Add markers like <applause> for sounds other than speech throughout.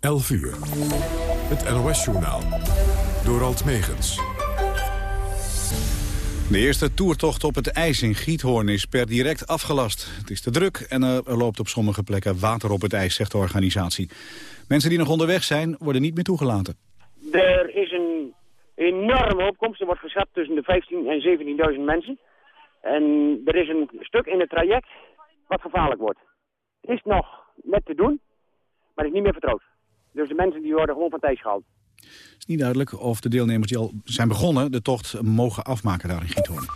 11 uur. Het NOS-journaal. Door Alt Megens. De eerste toertocht op het ijs in Giethoorn is per direct afgelast. Het is te druk en er loopt op sommige plekken water op het ijs, zegt de organisatie. Mensen die nog onderweg zijn, worden niet meer toegelaten. Er is een enorme opkomst. Er wordt geschat tussen de 15.000 en 17.000 mensen. En er is een stuk in het traject wat gevaarlijk wordt. Het is nog net te doen, maar het is niet meer vertrouwd. Dus de mensen die worden gewoon van thuis gehaald. Het is niet duidelijk of de deelnemers die al zijn begonnen... de tocht mogen afmaken daar in Giethoorn.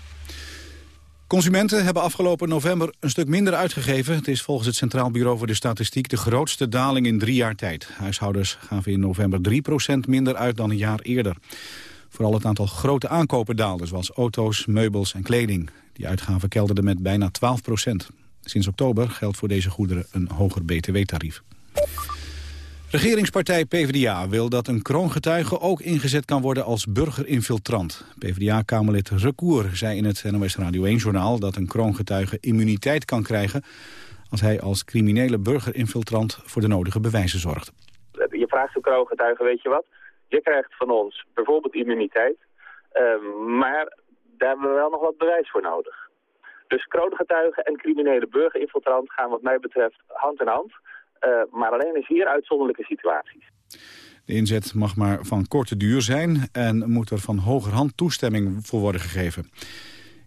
Consumenten hebben afgelopen november een stuk minder uitgegeven. Het is volgens het Centraal Bureau voor de Statistiek de grootste daling in drie jaar tijd. Huishoudens gaven in november 3% minder uit dan een jaar eerder. Vooral het aantal grote aankopen daalde, zoals auto's, meubels en kleding. Die uitgaven kelderden met bijna 12% Sinds oktober geldt voor deze goederen een hoger btw-tarief. Regeringspartij PvdA wil dat een kroongetuige ook ingezet kan worden als burgerinfiltrant. PvdA-kamerlid Recour zei in het NOS Radio 1-journaal dat een kroongetuige immuniteit kan krijgen als hij als criminele burgerinfiltrant voor de nodige bewijzen zorgt. Je vraagt een kroongetuige, weet je wat, je krijgt van ons bijvoorbeeld immuniteit, ehm, maar daar hebben we wel nog wat bewijs voor nodig. Dus kroongetuigen en criminele burgerinfiltrant gaan wat mij betreft hand in hand. Uh, maar alleen is hier uitzonderlijke situaties. De inzet mag maar van korte duur zijn en moet er van hogerhand toestemming voor worden gegeven.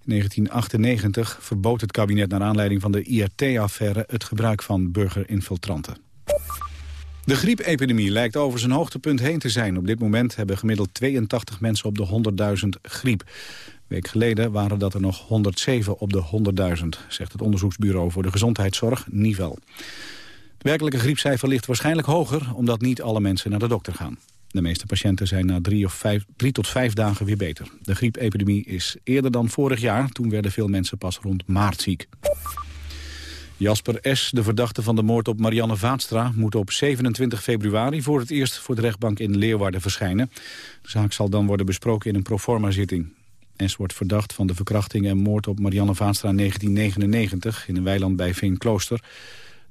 In 1998 verbood het kabinet naar aanleiding van de IRT-affaire het gebruik van burgerinfiltranten. De griepepidemie lijkt over zijn hoogtepunt heen te zijn. Op dit moment hebben gemiddeld 82 mensen op de 100.000 griep. Een week geleden waren dat er nog 107 op de 100.000, zegt het onderzoeksbureau voor de gezondheidszorg, Nivel. Werkelijke griepcijfer ligt waarschijnlijk hoger, omdat niet alle mensen naar de dokter gaan. De meeste patiënten zijn na drie, of vijf, drie tot vijf dagen weer beter. De griepepidemie is eerder dan vorig jaar. Toen werden veel mensen pas rond maart ziek. Jasper S., de verdachte van de moord op Marianne Vaatstra... moet op 27 februari voor het eerst voor de rechtbank in Leeuwarden verschijnen. De zaak zal dan worden besproken in een proforma-zitting. S wordt verdacht van de verkrachting en moord op Marianne Vaatstra in 1999... in een weiland bij Veenklooster.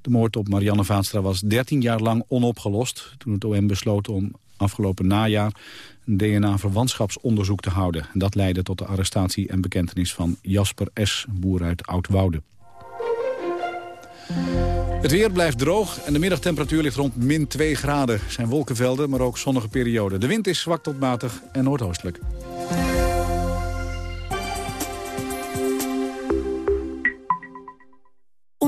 De moord op Marianne Vaatstra was 13 jaar lang onopgelost... toen het OM besloot om afgelopen najaar een DNA-verwantschapsonderzoek te houden. En dat leidde tot de arrestatie en bekentenis van Jasper S., boer uit Oudwoude. Het weer blijft droog en de middagtemperatuur ligt rond min 2 graden. Zijn wolkenvelden, maar ook zonnige perioden. De wind is zwak tot matig en noordoostelijk.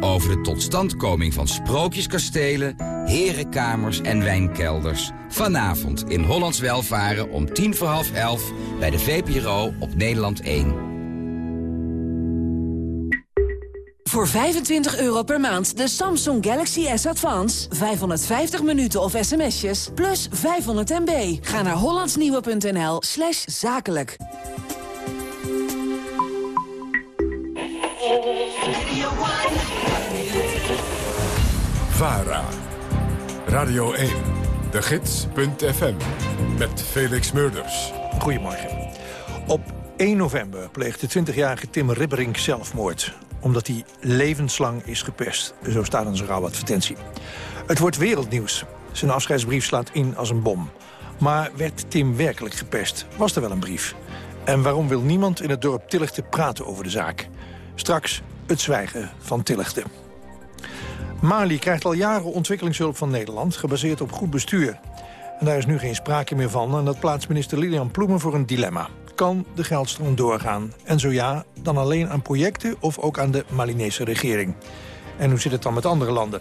over de totstandkoming van sprookjeskastelen, herenkamers en wijnkelders. Vanavond in Hollands Welvaren om tien voor half elf bij de VPRO op Nederland 1. Voor 25 euro per maand de Samsung Galaxy S Advance. 550 minuten of sms'jes, plus 500 MB. Ga naar hollandsnieuwe.nl slash zakelijk. VARA. Radio 1. De Gids.fm. Met Felix Murders. Goedemorgen. Op 1 november pleegt de 20-jarige Tim Ribberink zelfmoord omdat hij levenslang is gepest. Zo staat in zijn rouwadvertentie. Het wordt wereldnieuws. Zijn afscheidsbrief slaat in als een bom. Maar werd Tim werkelijk gepest? Was er wel een brief? En waarom wil niemand in het dorp Tillichten praten over de zaak? Straks het zwijgen van Tillichten. Mali krijgt al jaren ontwikkelingshulp van Nederland... gebaseerd op goed bestuur. En daar is nu geen sprake meer van... en dat plaatst minister Lilian Ploemen voor een dilemma. Kan de geldstroom doorgaan? En zo ja, dan alleen aan projecten of ook aan de Malinese regering? En hoe zit het dan met andere landen?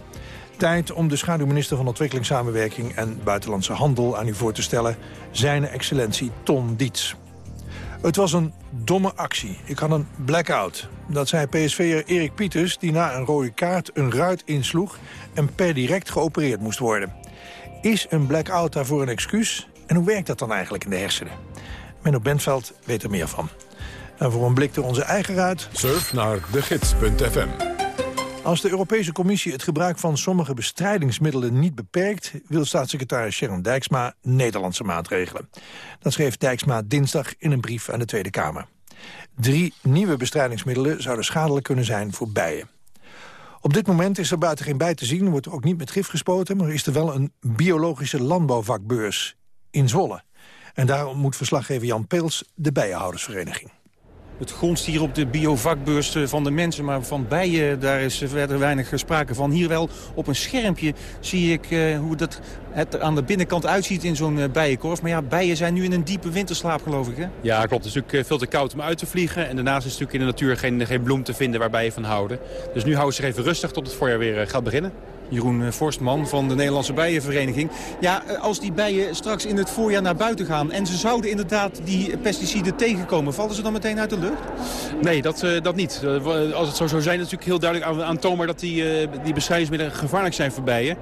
Tijd om de schaduwminister van Ontwikkelingssamenwerking en Buitenlandse Handel aan u voor te stellen. Zijn excellentie Ton Diets. Het was een domme actie. Ik had een blackout. Dat zei PSV'er Erik Pieters, die na een rode kaart een ruit insloeg... en per direct geopereerd moest worden. Is een blackout daarvoor een excuus? En hoe werkt dat dan eigenlijk in de hersenen? Menno Bentveld weet er meer van. En voor een blik door onze eigen ruit... Surf naar degids.fm. Als de Europese Commissie het gebruik van sommige bestrijdingsmiddelen niet beperkt... wil staatssecretaris Sharon Dijksma Nederlandse maatregelen. Dat schreef Dijksma dinsdag in een brief aan de Tweede Kamer. Drie nieuwe bestrijdingsmiddelen zouden schadelijk kunnen zijn voor bijen. Op dit moment is er buiten geen bij te zien, wordt ook niet met gif gespoten... maar is er wel een biologische landbouwvakbeurs in Zwolle. En daar ontmoet verslaggever Jan Peels de Bijenhoudersvereniging. Het gonst hier op de biovakbeurs van de mensen, maar van bijen daar is verder weinig sprake van. Hier wel op een schermpje zie ik eh, hoe dat het er aan de binnenkant uitziet in zo'n uh, bijenkorf. Maar ja, bijen zijn nu in een diepe winterslaap geloof ik hè? Ja, klopt. Het is natuurlijk eh, veel te koud om uit te vliegen. En daarnaast is natuurlijk in de natuur geen, geen bloem te vinden waar bijen van houden. Dus nu houden ze zich even rustig tot het voorjaar weer gaat beginnen. Jeroen Forstman van de Nederlandse Bijenvereniging. Ja, als die bijen straks in het voorjaar naar buiten gaan... en ze zouden inderdaad die pesticiden tegenkomen... vallen ze dan meteen uit de lucht? Nee, dat, uh, dat niet. Als het zo zou zijn, natuurlijk heel duidelijk aantoonbaar... dat die, die bestrijdingsmiddelen gevaarlijk zijn voor bijen.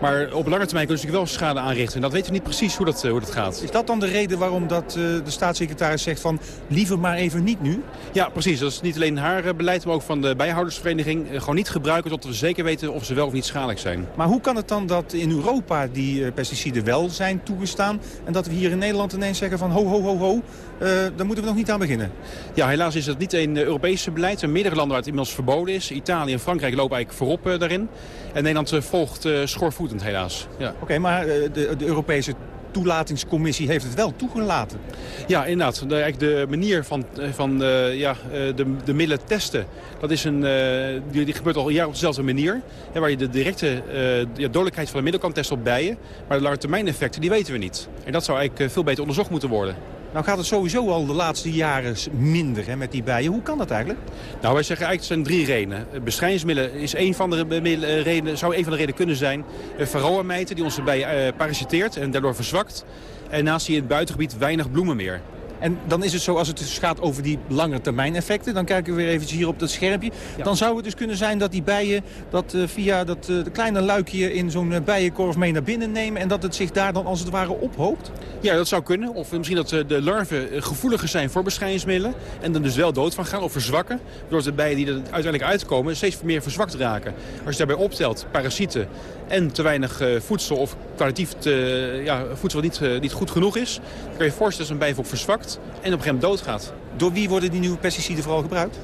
Maar op lange termijn kun je natuurlijk wel schade aanrichten. En dat weten we niet precies hoe dat, hoe dat gaat. Is dat dan de reden waarom dat, uh, de staatssecretaris zegt van liever maar even niet nu? Ja, precies. Dat is niet alleen haar beleid, maar ook van de bijhoudersvereniging. Gewoon niet gebruiken tot we zeker weten of ze wel of niet schadelijk zijn. Maar hoe kan het dan dat in Europa die pesticiden wel zijn toegestaan... en dat we hier in Nederland ineens zeggen van ho, ho, ho, ho... daar moeten we nog niet aan beginnen? Ja, helaas is dat niet een Europese beleid. Er zijn meerdere landen waar het inmiddels verboden is. Italië en Frankrijk lopen eigenlijk voorop daarin. En Nederland volgt schoorvoetend helaas. Ja. Oké, okay, maar de, de Europese toelatingscommissie heeft het wel toegelaten. Ja, inderdaad. De, eigenlijk de manier van, van uh, ja, de, de middelen testen, dat is een, uh, die, die gebeurt al een jaar op dezelfde manier. Hè, waar je de directe uh, ja, dodelijkheid van de middel kan testen op bijen. Maar de lange termijn effecten, die weten we niet. En dat zou eigenlijk veel beter onderzocht moeten worden. Nou gaat het sowieso al de laatste jaren minder hè, met die bijen. Hoe kan dat eigenlijk? Nou, wij zeggen eigenlijk zijn drie redenen. Bestrijdingsmiddelen is een van de redenen, zou een van de redenen kunnen zijn. Varroamijten die onze bijen parasiteert en daardoor verzwakt. En naast die in het buitengebied weinig bloemen meer. En dan is het zo, als het dus gaat over die lange termijn effecten... dan kijken we weer eventjes hier op dat schermpje. Ja. Dan zou het dus kunnen zijn dat die bijen dat uh, via dat uh, kleine luikje... in zo'n uh, bijenkorf mee naar binnen nemen... en dat het zich daar dan als het ware ophoopt? Ja, dat zou kunnen. Of misschien dat de larven gevoeliger zijn voor bestrijdingsmiddelen... en dan dus wel dood van gaan of verzwakken. Doordat de bijen die er uiteindelijk uitkomen steeds meer verzwakt raken. Als je daarbij optelt parasieten en te weinig voedsel... of kwalitatief te, ja, voedsel wat niet, niet goed genoeg is... dan kan je voorstellen dat een bijenvolk verzwakt en op een gegeven moment doodgaat. Door wie worden die nieuwe pesticiden vooral gebruikt?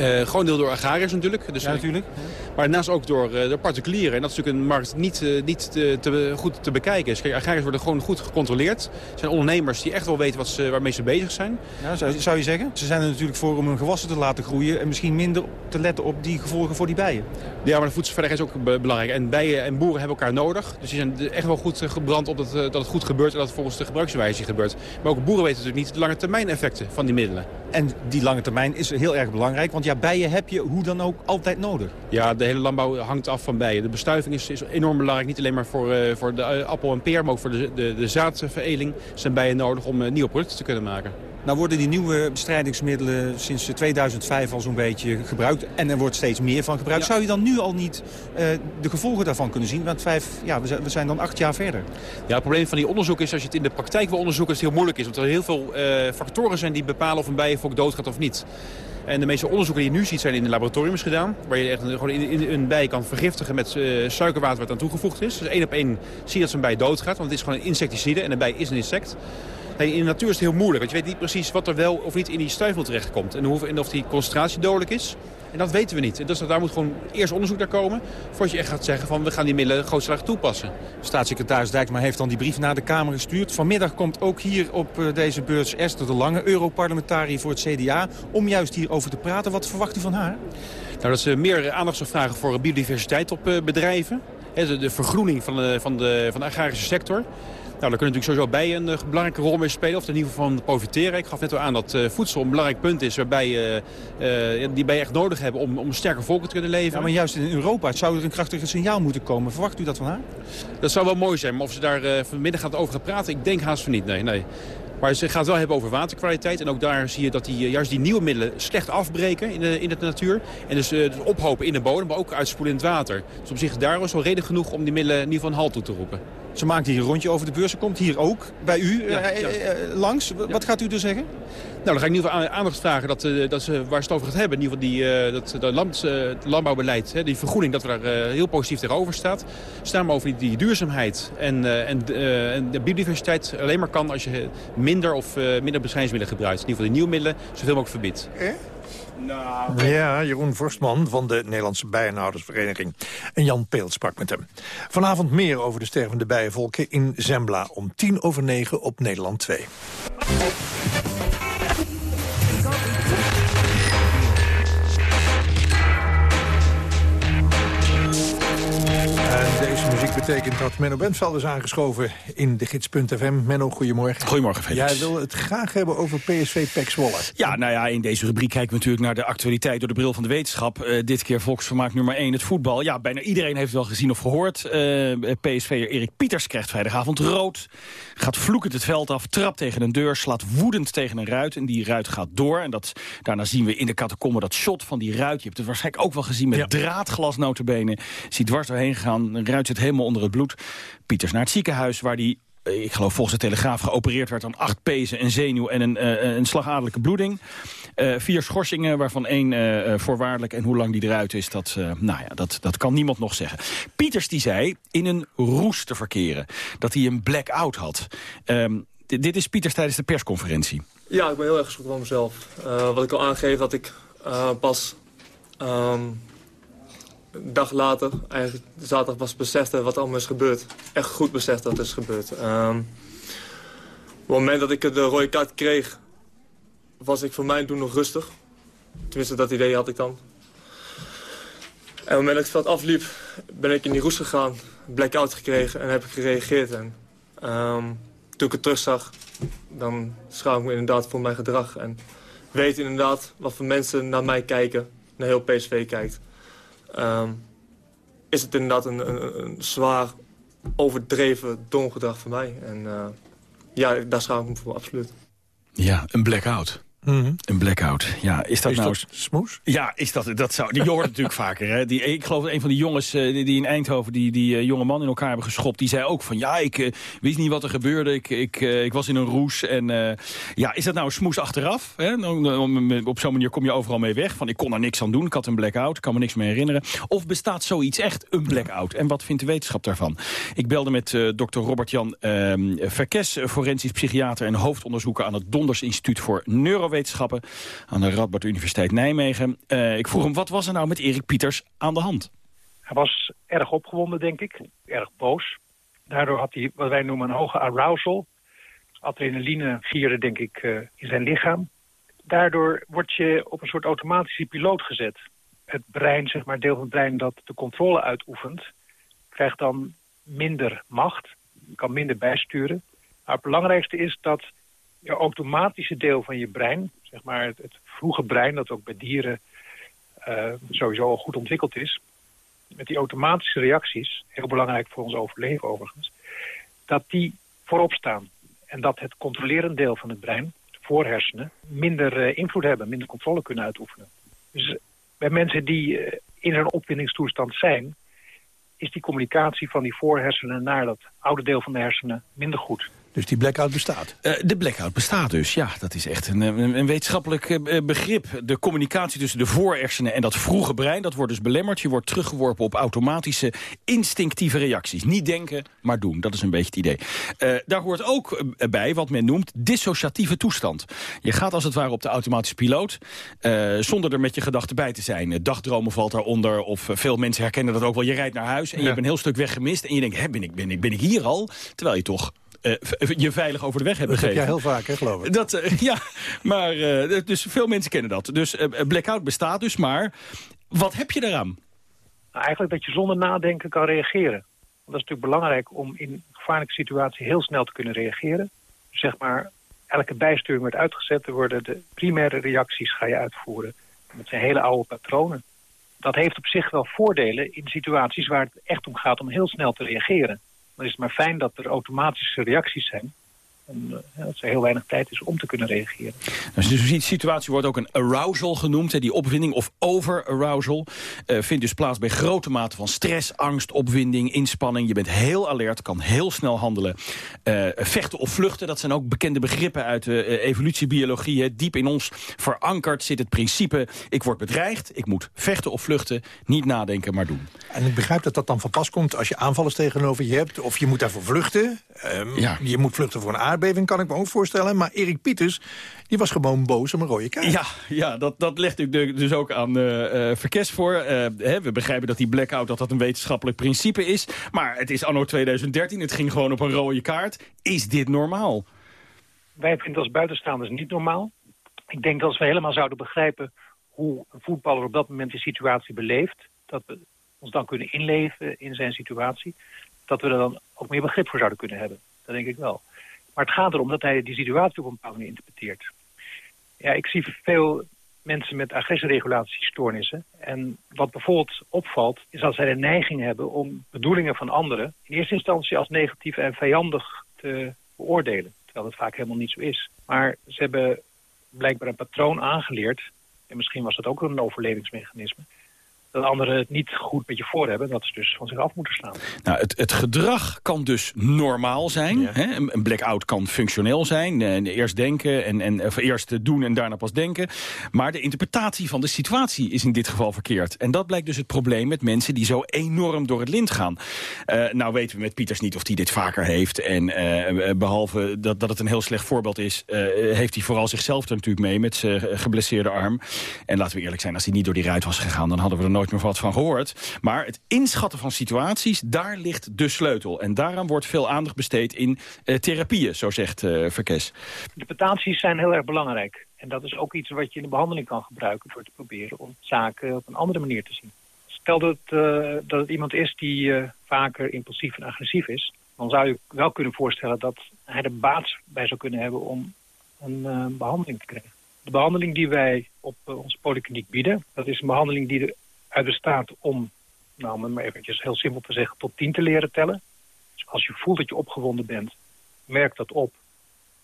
Uh, gewoon deel door agrariërs natuurlijk. Dus ja, natuurlijk. Maar daarnaast ook door, uh, door particulieren. En dat is natuurlijk een markt niet, uh, niet te, te, goed te bekijken. Dus agrariërs worden gewoon goed gecontroleerd. Het zijn ondernemers die echt wel weten wat ze, waarmee ze bezig zijn. Ja, zou, zou, je zeggen? Ze zijn er natuurlijk voor om hun gewassen te laten groeien... en misschien minder te letten op die gevolgen voor die bijen. Ja, maar de voedselveiligheid is ook belangrijk. En bijen en boeren hebben elkaar nodig. Dus die zijn echt wel goed gebrand op dat, dat het goed gebeurt... en dat het volgens de gebruikswijze gebeurt. Maar ook boeren weten natuurlijk niet de lange termijn effecten van die middelen. En die lange termijn is heel erg belangrijk. Want ja, bijen heb je hoe dan ook altijd nodig. Ja, de hele landbouw hangt af van bijen. De bestuiving is, is enorm belangrijk. Niet alleen maar voor, uh, voor de uh, appel en peer, maar ook voor de, de, de zaadveredeling zijn bijen nodig om uh, nieuwe producten te kunnen maken. Nou worden die nieuwe bestrijdingsmiddelen sinds 2005 al zo'n beetje gebruikt. En er wordt steeds meer van gebruikt. Ja. Zou je dan nu al niet uh, de gevolgen daarvan kunnen zien? Want vijf, ja, we zijn dan acht jaar verder. Ja, het probleem van die onderzoek is als je het in de praktijk wil onderzoeken... is het heel moeilijk is. Want er heel veel uh, factoren zijn die bepalen of een bijenvolk doodgaat of niet. En de meeste onderzoeken die je nu ziet zijn in de laboratoriums gedaan. Waar je echt gewoon in, een bij kan vergiftigen met uh, suikerwater wat aan toegevoegd is. Dus één op één zie je dat zo'n bij doodgaat. Want het is gewoon een insecticide en een bij is een insect. In de natuur is het heel moeilijk. Want je weet niet precies wat er wel of niet in die stuifmeel terechtkomt. En, hoe, en of die concentratie dodelijk is. En dat weten we niet. Dus daar moet gewoon eerst onderzoek naar komen... voordat je echt gaat zeggen van we gaan die middelen grootschalig toepassen. Staatssecretaris Dijksma heeft dan die brief naar de Kamer gestuurd. Vanmiddag komt ook hier op deze beurs Esther de Lange... Europarlementariër voor het CDA, om juist hierover te praten. Wat verwacht u van haar? Nou, dat ze meer aandacht zou vragen voor biodiversiteit op bedrijven. De vergroening van de, van de, van de agrarische sector. Nou, daar kunnen natuurlijk sowieso bij een uh, belangrijke rol mee spelen. Of er in ieder geval van profiteren. Ik gaf net al aan dat uh, voedsel een belangrijk punt is... waarbij uh, die wij echt nodig hebben om, om sterke volken te kunnen leven. Ja, maar juist in Europa zou er een krachtiger signaal moeten komen. Verwacht u dat van haar? Dat zou wel mooi zijn. Maar of ze daar vanmiddag gaat over gaan praten, ik denk haast van niet. Nee, nee. Maar ze gaat wel hebben over waterkwaliteit. En ook daar zie je dat die, eh, juist die nieuwe middelen slecht afbreken in de, in de natuur. En dus, uh, ophopen in de bodem, maar ook uitspoelen in het water. Dus op zich daar is wel reden genoeg om die middelen in ieder geval een halt toe te roepen. Ze maakt hier een rondje over de beurs. Ze komt hier ook bij u langs. Wat gaat u er zeggen? Nou, dan ga ik in ieder geval aandacht vragen dat, dat ze, waar ze het over gaat hebben. In ieder geval die, dat de land, het landbouwbeleid, die vergroening, dat we daar heel positief tegenover staat. Staan we over die, die duurzaamheid en, en, en de biodiversiteit alleen maar kan als je minder of minder bestrijdingsmiddelen gebruikt. In ieder geval die nieuwe middelen zoveel mogelijk verbiedt. Eh? Nou, ja, Jeroen Vorstman van de Nederlandse Bijenhoudersvereniging. En Jan Peelt sprak met hem. Vanavond meer over de stervende bijenvolken in Zembla... om tien over negen op Nederland 2. Betekent dat Menno Bentveld is aangeschoven in de gids.fm. Menno, goedemorgen. Goedemorgen, Felix. Jij wil het graag hebben over PSV Pek Zwolle. Ja, nou ja, in deze rubriek kijken we natuurlijk naar de actualiteit... door de bril van de wetenschap. Uh, dit keer volksvermaak nummer 1, het voetbal. Ja, bijna iedereen heeft wel gezien of gehoord. Uh, eh, PSV'er Erik Pieters krijgt vrijdagavond rood. Gaat vloekend het veld af, trapt tegen een deur... slaat woedend tegen een ruit en die ruit gaat door. En dat, daarna zien we in de catacombe dat shot van die ruit. Je hebt het waarschijnlijk ook wel gezien met ja. draadglas notabene. Ziet dwars doorheen gegaan, een ruit zit helemaal onder het bloed. Pieters naar het ziekenhuis waar die eh, ik geloof volgens de Telegraaf geopereerd werd aan acht pezen, een zenuw en een, uh, een slagadelijke bloeding. Uh, vier schorsingen, waarvan één voorwaardelijk. En hoe lang die eruit is, dat, nou ja, dat, dat kan niemand nog zeggen. Pieters die zei in een roes te verkeren. Dat hij een blackout had. Um, dit is Pieters tijdens de persconferentie. Ja, ik ben heel erg geschrokken van mezelf. wat ik al aangeef, dat ik pas... Um, een dag later, eigenlijk zaterdag was besefte wat allemaal is gebeurd. Echt goed beseft wat is gebeurd. Um, op het moment dat ik de rode kaart kreeg, was ik voor mijn doen nog rustig. Tenminste, dat idee had ik dan. En op het moment dat het veld afliep, ben ik in die roes gegaan. Blackout gekregen en heb ik gereageerd. En, um, toen ik het terugzag, dan schaam ik me inderdaad voor mijn gedrag. En weet inderdaad wat voor mensen naar mij kijken, naar heel PSV kijkt. Um, is het inderdaad een, een, zwaar overdreven dom gedrag van mij. En uh, ja, daar schaam ik me voor, absoluut. Ja, een blackout. Mm Een blackout. Ja, is dat is nou... Dat smoes? Ja, is dat, dat zou, die hoort <laughs> natuurlijk vaker. Hè? Die, ik geloof een van die jongens uh, die, die, in Eindhoven die, die uh, jonge man in elkaar hebben geschopt... die zei ook van ja, ik uh, wist niet wat er gebeurde. Ik, ik, ik was in een roes. En ja, is dat nou een smoes achteraf? Hè? Op zo'n manier kom je overal mee weg. Van ik kon er niks aan doen, ik had een blackout. Ik kan me niks meer herinneren. Of bestaat zoiets echt, een blackout? En wat vindt de wetenschap daarvan? Ik belde met dokter Robert-Jan ehm, Verkes... forensisch psychiater en hoofdonderzoeker... aan het Donders Instituut voor Neuro Wetenschappen aan de Radboud Universiteit Nijmegen. Uh, ik vroeg hem, wat was er nou met Erik Pieters aan de hand? Hij was erg opgewonden, denk ik. Erg boos. Daardoor had hij wat wij noemen een hoge arousal. Adrenaline vierde, denk ik, uh, in zijn lichaam. Daardoor word je op een soort automatische piloot gezet. Het brein, zeg maar, deel van het brein dat de controle uitoefent... krijgt dan minder macht, kan minder bijsturen. Maar het belangrijkste is dat je automatische deel van je brein, zeg maar het, vroege brein, dat ook bij dieren uh, sowieso al goed ontwikkeld is, met die automatische reacties, heel belangrijk voor ons overleven overigens, dat die voorop staan. En dat het controlerend deel van het brein, de voorhersenen, minder uh, invloed hebben, minder controle kunnen uitoefenen. Dus bij mensen die in een opwindingstoestand zijn, is die communicatie van die voorhersenen naar dat oude deel van de hersenen minder goed. Dus die blackout bestaat? Uh, de blackout bestaat dus, ja. Dat is echt een, een, een wetenschappelijk uh, begrip. De communicatie tussen de voorhersenen en dat vroege brein... dat wordt dus belemmerd. Je wordt teruggeworpen op automatische, instinctieve reacties. Niet denken, maar doen. Dat is een beetje het idee. Uh, daar hoort ook bij wat men noemt dissociatieve toestand. Je gaat als het ware op de automatische piloot... zonder er met je gedachten bij te zijn. Dagdromen valt daaronder. Of veel mensen herkennen dat ook wel. Je rijdt naar huis en ja. je hebt een heel stuk weg gemist... en je denkt, Hè, ben, ik, ben, ik, ben ik hier al? Terwijl je toch uh, je veilig over de weg hebben gegeven. Dat heb jij heel vaak, hè, geloof ik. Dat, uh, <laughs> ja, maar uh, dus veel mensen kennen dat. Dus blackout bestaat dus, maar wat heb je daaraan? Nou, eigenlijk dat je zonder nadenken kan reageren. Want dat is natuurlijk belangrijk om in een gevaarlijke situatie heel snel te kunnen reageren. Dus zeg maar, elke bijsturing wordt uitgezet, er worden de primaire reacties ga je uitvoeren. Dat zijn hele oude patronen. Dat heeft op zich wel voordelen in situaties waar het echt om gaat om heel snel te reageren dan is het maar fijn dat er automatische reacties zijn. En, uh, dat er heel weinig tijd is om te kunnen reageren. Dus de situatie wordt ook een arousal genoemd. Hè, die opwinding of over-arousal uh, vindt dus plaats bij grote mate van stress, angst, opwinding, inspanning. Je bent heel alert, kan heel snel handelen. Uh, vechten of vluchten, dat zijn ook bekende begrippen uit de evolutiebiologie. Hè. Diep in ons verankerd zit het principe... ik word bedreigd, ik moet vechten of vluchten, niet nadenken, maar doen. En ik begrijp dat dat dan van pas komt als je aanvallers tegenover je hebt... of je moet daarvoor vluchten. Um, ja. Je moet vluchten voor een aardbeving, kan ik me ook voorstellen. Maar Erik Pieters, die was gewoon boos om een rode kaart. Ja, ja dat, dat legt u dus ook aan uh, Verkes voor. Uh, hè, we begrijpen dat die blackout dat dat een wetenschappelijk principe is. Maar het is anno 2013, het ging gewoon op een rode kaart. Is dit normaal? Wij vinden als buitenstaanders niet normaal. Ik denk dat als we helemaal zouden begrijpen hoe een voetballer op dat moment de situatie beleeft... dat we ons dan kunnen inleven in zijn situatie... dat we er dan ook meer begrip voor zouden kunnen hebben. Dat denk ik wel. Maar het gaat erom dat hij die situatie op een bepaalde manier interpreteert. Ja, ik zie veel mensen met agressieregulatiestoornissen. En wat bijvoorbeeld opvalt, is dat zij de neiging hebben om bedoelingen van anderen... in eerste instantie als negatief en vijandig te beoordelen. Terwijl dat vaak helemaal niet zo is. Maar ze hebben blijkbaar een patroon aangeleerd... en misschien was dat ook een overlevingsmechanisme dat anderen het niet goed met je voor hebben... dat ze dus van zich af moeten slaan. Nou, het, het gedrag kan dus normaal zijn. Hè? Een blackout kan functioneel zijn. En eerst denken, en, en, of eerst doen en daarna pas denken. Maar de interpretatie van de situatie is in dit geval verkeerd. En dat blijkt dus het probleem met mensen die zo enorm door het lint gaan. Uh, nou weten we met Pieters niet of hij dit vaker heeft. En uh, behalve dat, dat het een heel slecht voorbeeld is... Uh, heeft hij vooral zichzelf er natuurlijk mee met zijn geblesseerde arm. En laten we eerlijk zijn, als hij niet door die ruit was gegaan... dan hadden we er nooit nooit meer wat van gehoord. Maar het inschatten van situaties, daar ligt de sleutel. En daaraan wordt veel aandacht besteed in uh, therapieën, zo zegt uh, Verkes. Interpretaties zijn heel erg belangrijk. En dat is ook iets wat je in de behandeling kan gebruiken... door te proberen om zaken op een andere manier te zien. Stel dat, uh, dat het iemand is die vaker impulsief en agressief is... dan zou je wel kunnen voorstellen dat hij er baat bij zou kunnen hebben... om een behandeling te krijgen. De behandeling die wij op onze polykliniek bieden... dat is een behandeling die er uit bestaat om, nou om eventjes heel simpel te zeggen, tot tien te leren tellen. Dus als je voelt dat je opgewonden bent, merk dat op.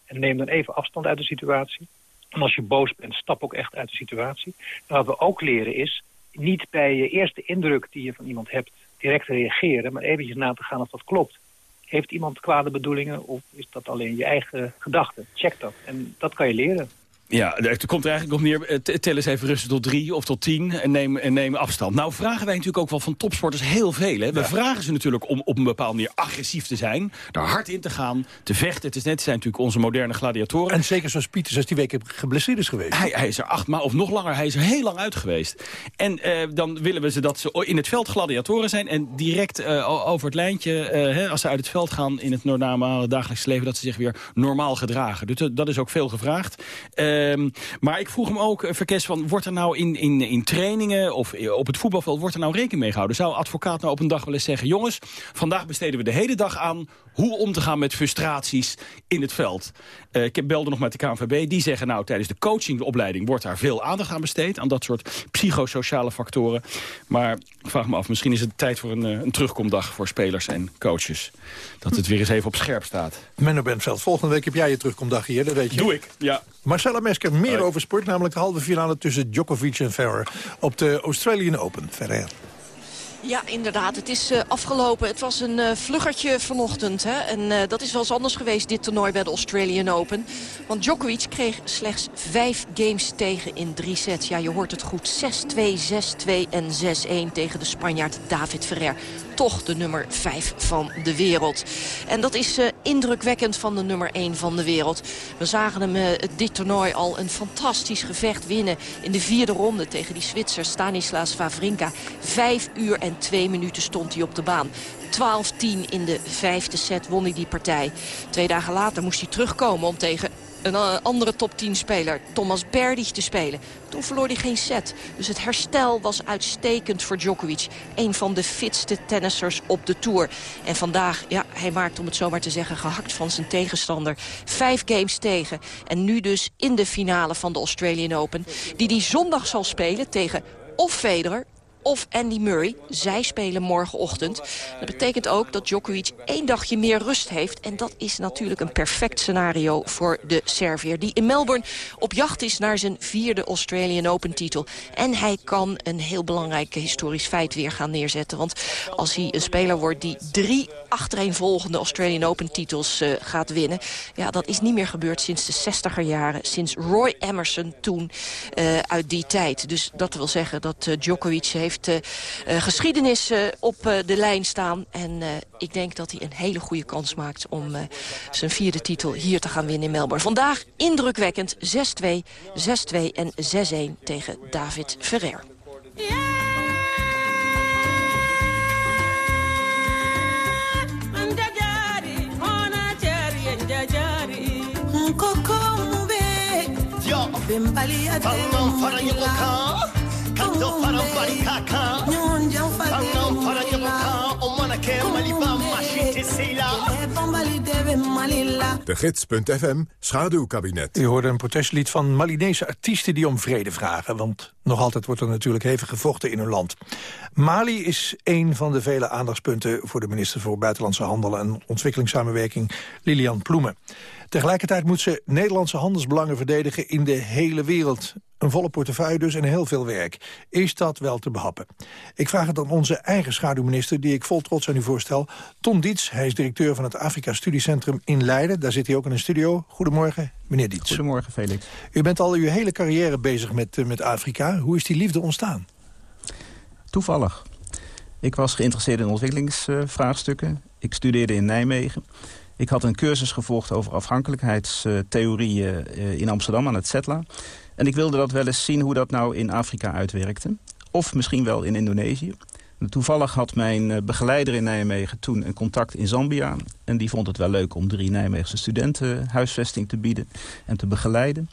En neem dan even afstand uit de situatie. En als je boos bent, stap ook echt uit de situatie. En wat we ook leren is, niet bij je eerste indruk die je van iemand hebt, direct reageren, maar eventjes na te gaan of dat klopt. Heeft iemand kwade bedoelingen of is dat alleen je eigen gedachte? Check dat. En dat kan je leren. Ja, het komt er eigenlijk op neer. Eh, tel eens even rustig tot drie of tot tien en neem, en neem afstand. Nou vragen wij natuurlijk ook wel van topsporters heel veel. Hè? We vragen ze natuurlijk om op een bepaalde manier agressief te zijn. Daar hard in te gaan, te vechten. Het is net, zijn natuurlijk onze moderne gladiatoren. En zeker zoals Pieter, als die week geblesseerd is geweest. Hij, hij, is er acht maanden of nog langer. Hij is er heel lang uit geweest. En eh, dan willen we ze dat ze in het veld gladiatoren zijn. En direct uh, over het lijntje, hè, als ze uit het veld gaan in het normale dagelijks leven... dat ze zich weer normaal gedragen. Dus dat is ook veel gevraagd. Um, maar ik vroeg hem ook, uh, Verkes, van, wordt er nou in, in, in trainingen of op het voetbalveld... wordt er nou rekening mee gehouden? Zou advocaat nou op een dag wel eens zeggen... jongens, vandaag besteden we de hele dag aan hoe om te gaan met frustraties in het veld. Uh, ik belde nog met de KNVB, die zeggen nou tijdens de coachingopleiding... wordt daar veel aandacht aan besteed, aan dat soort psychosociale factoren. Maar ik vraag me af, misschien is het tijd voor een, uh, een terugkomdag voor spelers en coaches. Dat het weer eens even op scherp staat. Menno Benveld, volgende week heb jij je terugkomdag hier, dat weet je. Doe ik, ja. Marcella Mesker, meer over sport, namelijk de halve finale tussen Djokovic en Ferrer... op de Australian Open. Ferrer. Ja, inderdaad. Het is uh, afgelopen. Het was een uh, vluggertje vanochtend. Hè? En uh, dat is wel eens anders geweest, dit toernooi bij de Australian Open. Want Djokovic kreeg slechts vijf games tegen in drie sets. Ja, je hoort het goed. 6-2, 6-2 en 6-1 tegen de Spanjaard David Ferrer toch de nummer 5 van de wereld. En dat is indrukwekkend van de nummer 1 van de wereld. We zagen hem dit toernooi al een fantastisch gevecht winnen... in de vierde ronde tegen die Zwitser Stanislas Wawrinka. Vijf uur en twee minuten stond hij op de baan. 12-10 in de vijfde set won hij die partij. Twee dagen later moest hij terugkomen om tegen een eh, andere top 10 speler, Thomas Berdych, te spelen. Toen verloor hij geen set. Dus het herstel was uitstekend voor Djokovic. Een van de fitste tennissers op de Tour. En vandaag, ja, hij maakt om het zomaar te zeggen... gehakt van zijn tegenstander. Vijf games tegen. En nu dus in de finale van de Australian Open. Die die zondag zal spelen tegen of Federer of Andy Murray. Zij spelen morgenochtend. Dat betekent ook dat Djokovic één dagje meer rust heeft. En dat is natuurlijk een perfect scenario voor de Serviër. Die in Melbourne op jacht is naar zijn vierde Australian Open titel. En hij kan een heel belangrijk historisch feit weer gaan neerzetten. Want als hij een speler wordt die drie achtereenvolgende Australian Open titels uh, gaat winnen. Ja, dat is niet meer gebeurd sinds de 60er jaren. Sinds Roy Emerson toen uh, uit die tijd. Dus dat wil zeggen dat uh, Djokovic heeft geschiedenis op de lijn staan. En ik denk dat hij een hele goede kans maakt om zijn vierde titel hier te gaan winnen in Melbourne. Vandaag indrukwekkend 6-2, 6-2 en 6-1 tegen David Ferrer. De Gids.fm schaduwkabinet. U hoorde een protestlied van Malinese artiesten die om vrede vragen. Want nog altijd wordt er natuurlijk hevig gevochten in hun land. Mali is een van de vele aandachtspunten voor de minister voor Buitenlandse Handel en Ontwikkelingssamenwerking, Lilian Ploemen. Tegelijkertijd moet ze Nederlandse handelsbelangen verdedigen in de hele wereld. Een volle portefeuille dus en heel veel werk. Is dat wel te behappen? Ik vraag het aan onze eigen schaduwminister, die ik vol trots aan u voorstel. Tom Diets, hij is directeur van het Afrika Studiecentrum in Leiden. Daar zit hij ook in een studio. Goedemorgen, meneer Diets. Goedemorgen, Felix. U bent al uw hele carrière bezig met, met Afrika. Hoe is die liefde ontstaan? Toevallig. Ik was geïnteresseerd in ontwikkelingsvraagstukken. Ik studeerde in Nijmegen. Ik had een cursus gevolgd over afhankelijkheidstheorieën in Amsterdam aan het CETLA. En ik wilde dat wel eens zien hoe dat nou in Afrika uitwerkte. Of misschien wel in Indonesië. Toevallig had mijn begeleider in Nijmegen toen een contact in Zambia. En die vond het wel leuk om drie Nijmeegse studenten huisvesting te bieden en te begeleiden.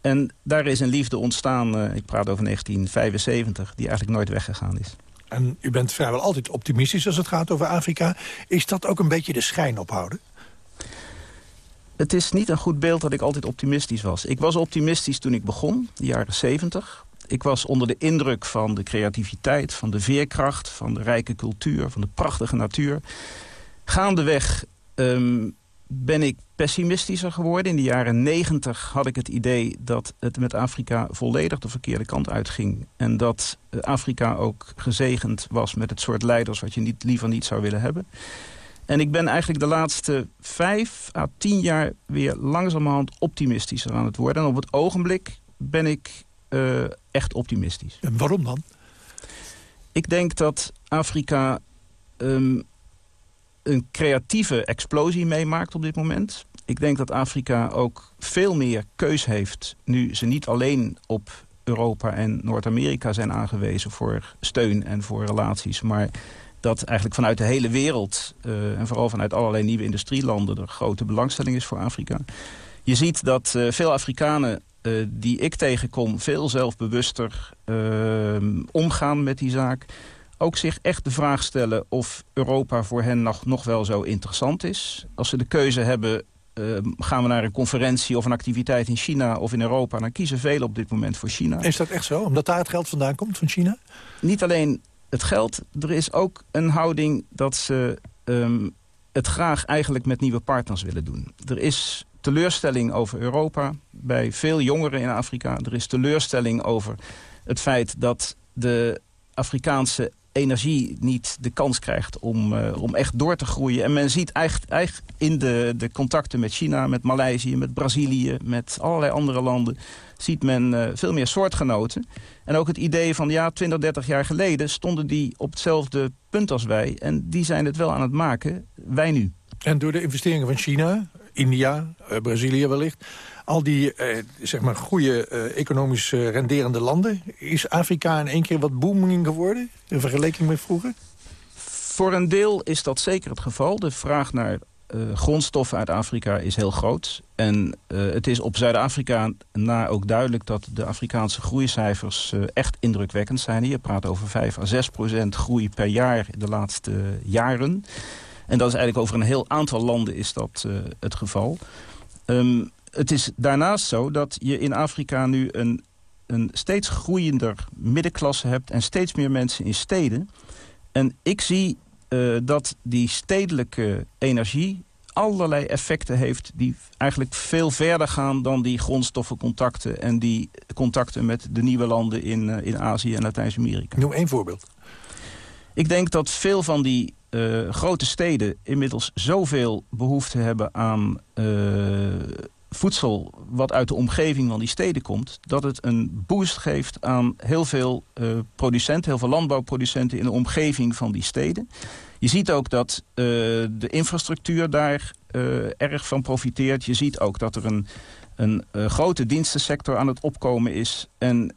En daar is een liefde ontstaan, ik praat over 1975, die eigenlijk nooit weggegaan is. En u bent vrijwel altijd optimistisch als het gaat over Afrika. Is dat ook een beetje de schijn ophouden? Het is niet een goed beeld dat ik altijd optimistisch was. Ik was optimistisch toen ik begon, de jaren 70. Ik was onder de indruk van de creativiteit, van de veerkracht... van de rijke cultuur, van de prachtige natuur. Gaandeweg um, ben ik pessimistischer geworden. In de jaren 90 had ik het idee dat het met Afrika volledig de verkeerde kant uitging. En dat Afrika ook gezegend was met het soort leiders... wat je niet, liever niet zou willen hebben. En ik ben eigenlijk de laatste vijf à tien jaar weer langzamerhand optimistischer aan het worden. En op het ogenblik ben ik uh, echt optimistisch. En waarom dan? Ik denk dat Afrika um, een creatieve explosie meemaakt op dit moment. Ik denk dat Afrika ook veel meer keus heeft... nu ze niet alleen op Europa en Noord-Amerika zijn aangewezen... voor steun en voor relaties, maar dat eigenlijk vanuit de hele wereld... Uh, en vooral vanuit allerlei nieuwe industrielanden... er grote belangstelling is voor Afrika. Je ziet dat uh, veel Afrikanen uh, die ik tegenkom... veel zelfbewuster omgaan met die zaak ook zich echt de vraag stellen of Europa voor hen nog, nog wel zo interessant is. Als ze de keuze hebben, uh, gaan we naar een conferentie of een activiteit in China of in Europa... dan kiezen velen op dit moment voor China. Is dat echt zo? Omdat daar het geld vandaan komt van China? Niet alleen het geld. Er is ook een houding dat ze um, het graag eigenlijk met nieuwe partners willen doen. Er is teleurstelling over Europa bij veel jongeren in Afrika. Er is teleurstelling over het feit dat de Afrikaanse energie niet de kans krijgt om, uh, om echt door te groeien. En men ziet eigenlijk, in de, de contacten met China, met Maleisië, met Brazilië... met allerlei andere landen, ziet men uh, veel meer soortgenoten. En ook het idee van, ja, 20, 30 jaar geleden stonden die op hetzelfde punt als wij. En die zijn het wel aan het maken, wij nu. En door de investeringen van China, India, uh, Brazilië wellicht al die eh, zeg maar goede eh, economisch renderende landen... is Afrika in één keer wat booming geworden in vergelijking met vroeger? Voor een deel is dat zeker het geval. De vraag naar grondstoffen uit Afrika is heel groot. En het is op Zuid-Afrika na ook duidelijk dat de Afrikaanse groeicijfers echt indrukwekkend zijn. Je praat over 5 à 6 procent groei per jaar de laatste jaren. En dat is eigenlijk over een heel aantal landen is dat het geval. Um, het is daarnaast zo dat je in Afrika nu een een steeds groeiender middenklasse hebt... en steeds meer mensen in steden. En ik zie uh, dat die stedelijke energie allerlei effecten heeft... die eigenlijk veel verder gaan dan die grondstoffencontacten... en die contacten met de nieuwe landen in, uh, in Azië en Latijns-Amerika. Noem één voorbeeld. Ik denk dat veel van die uh, grote steden inmiddels zoveel behoefte hebben aan voedsel wat uit de omgeving van die steden komt... dat het een boost geeft aan heel veel uh, producenten, heel veel landbouwproducenten... in de omgeving van die steden. Je ziet ook dat de infrastructuur daar erg van profiteert. Je ziet ook dat er een, een grote dienstensector aan het opkomen is. En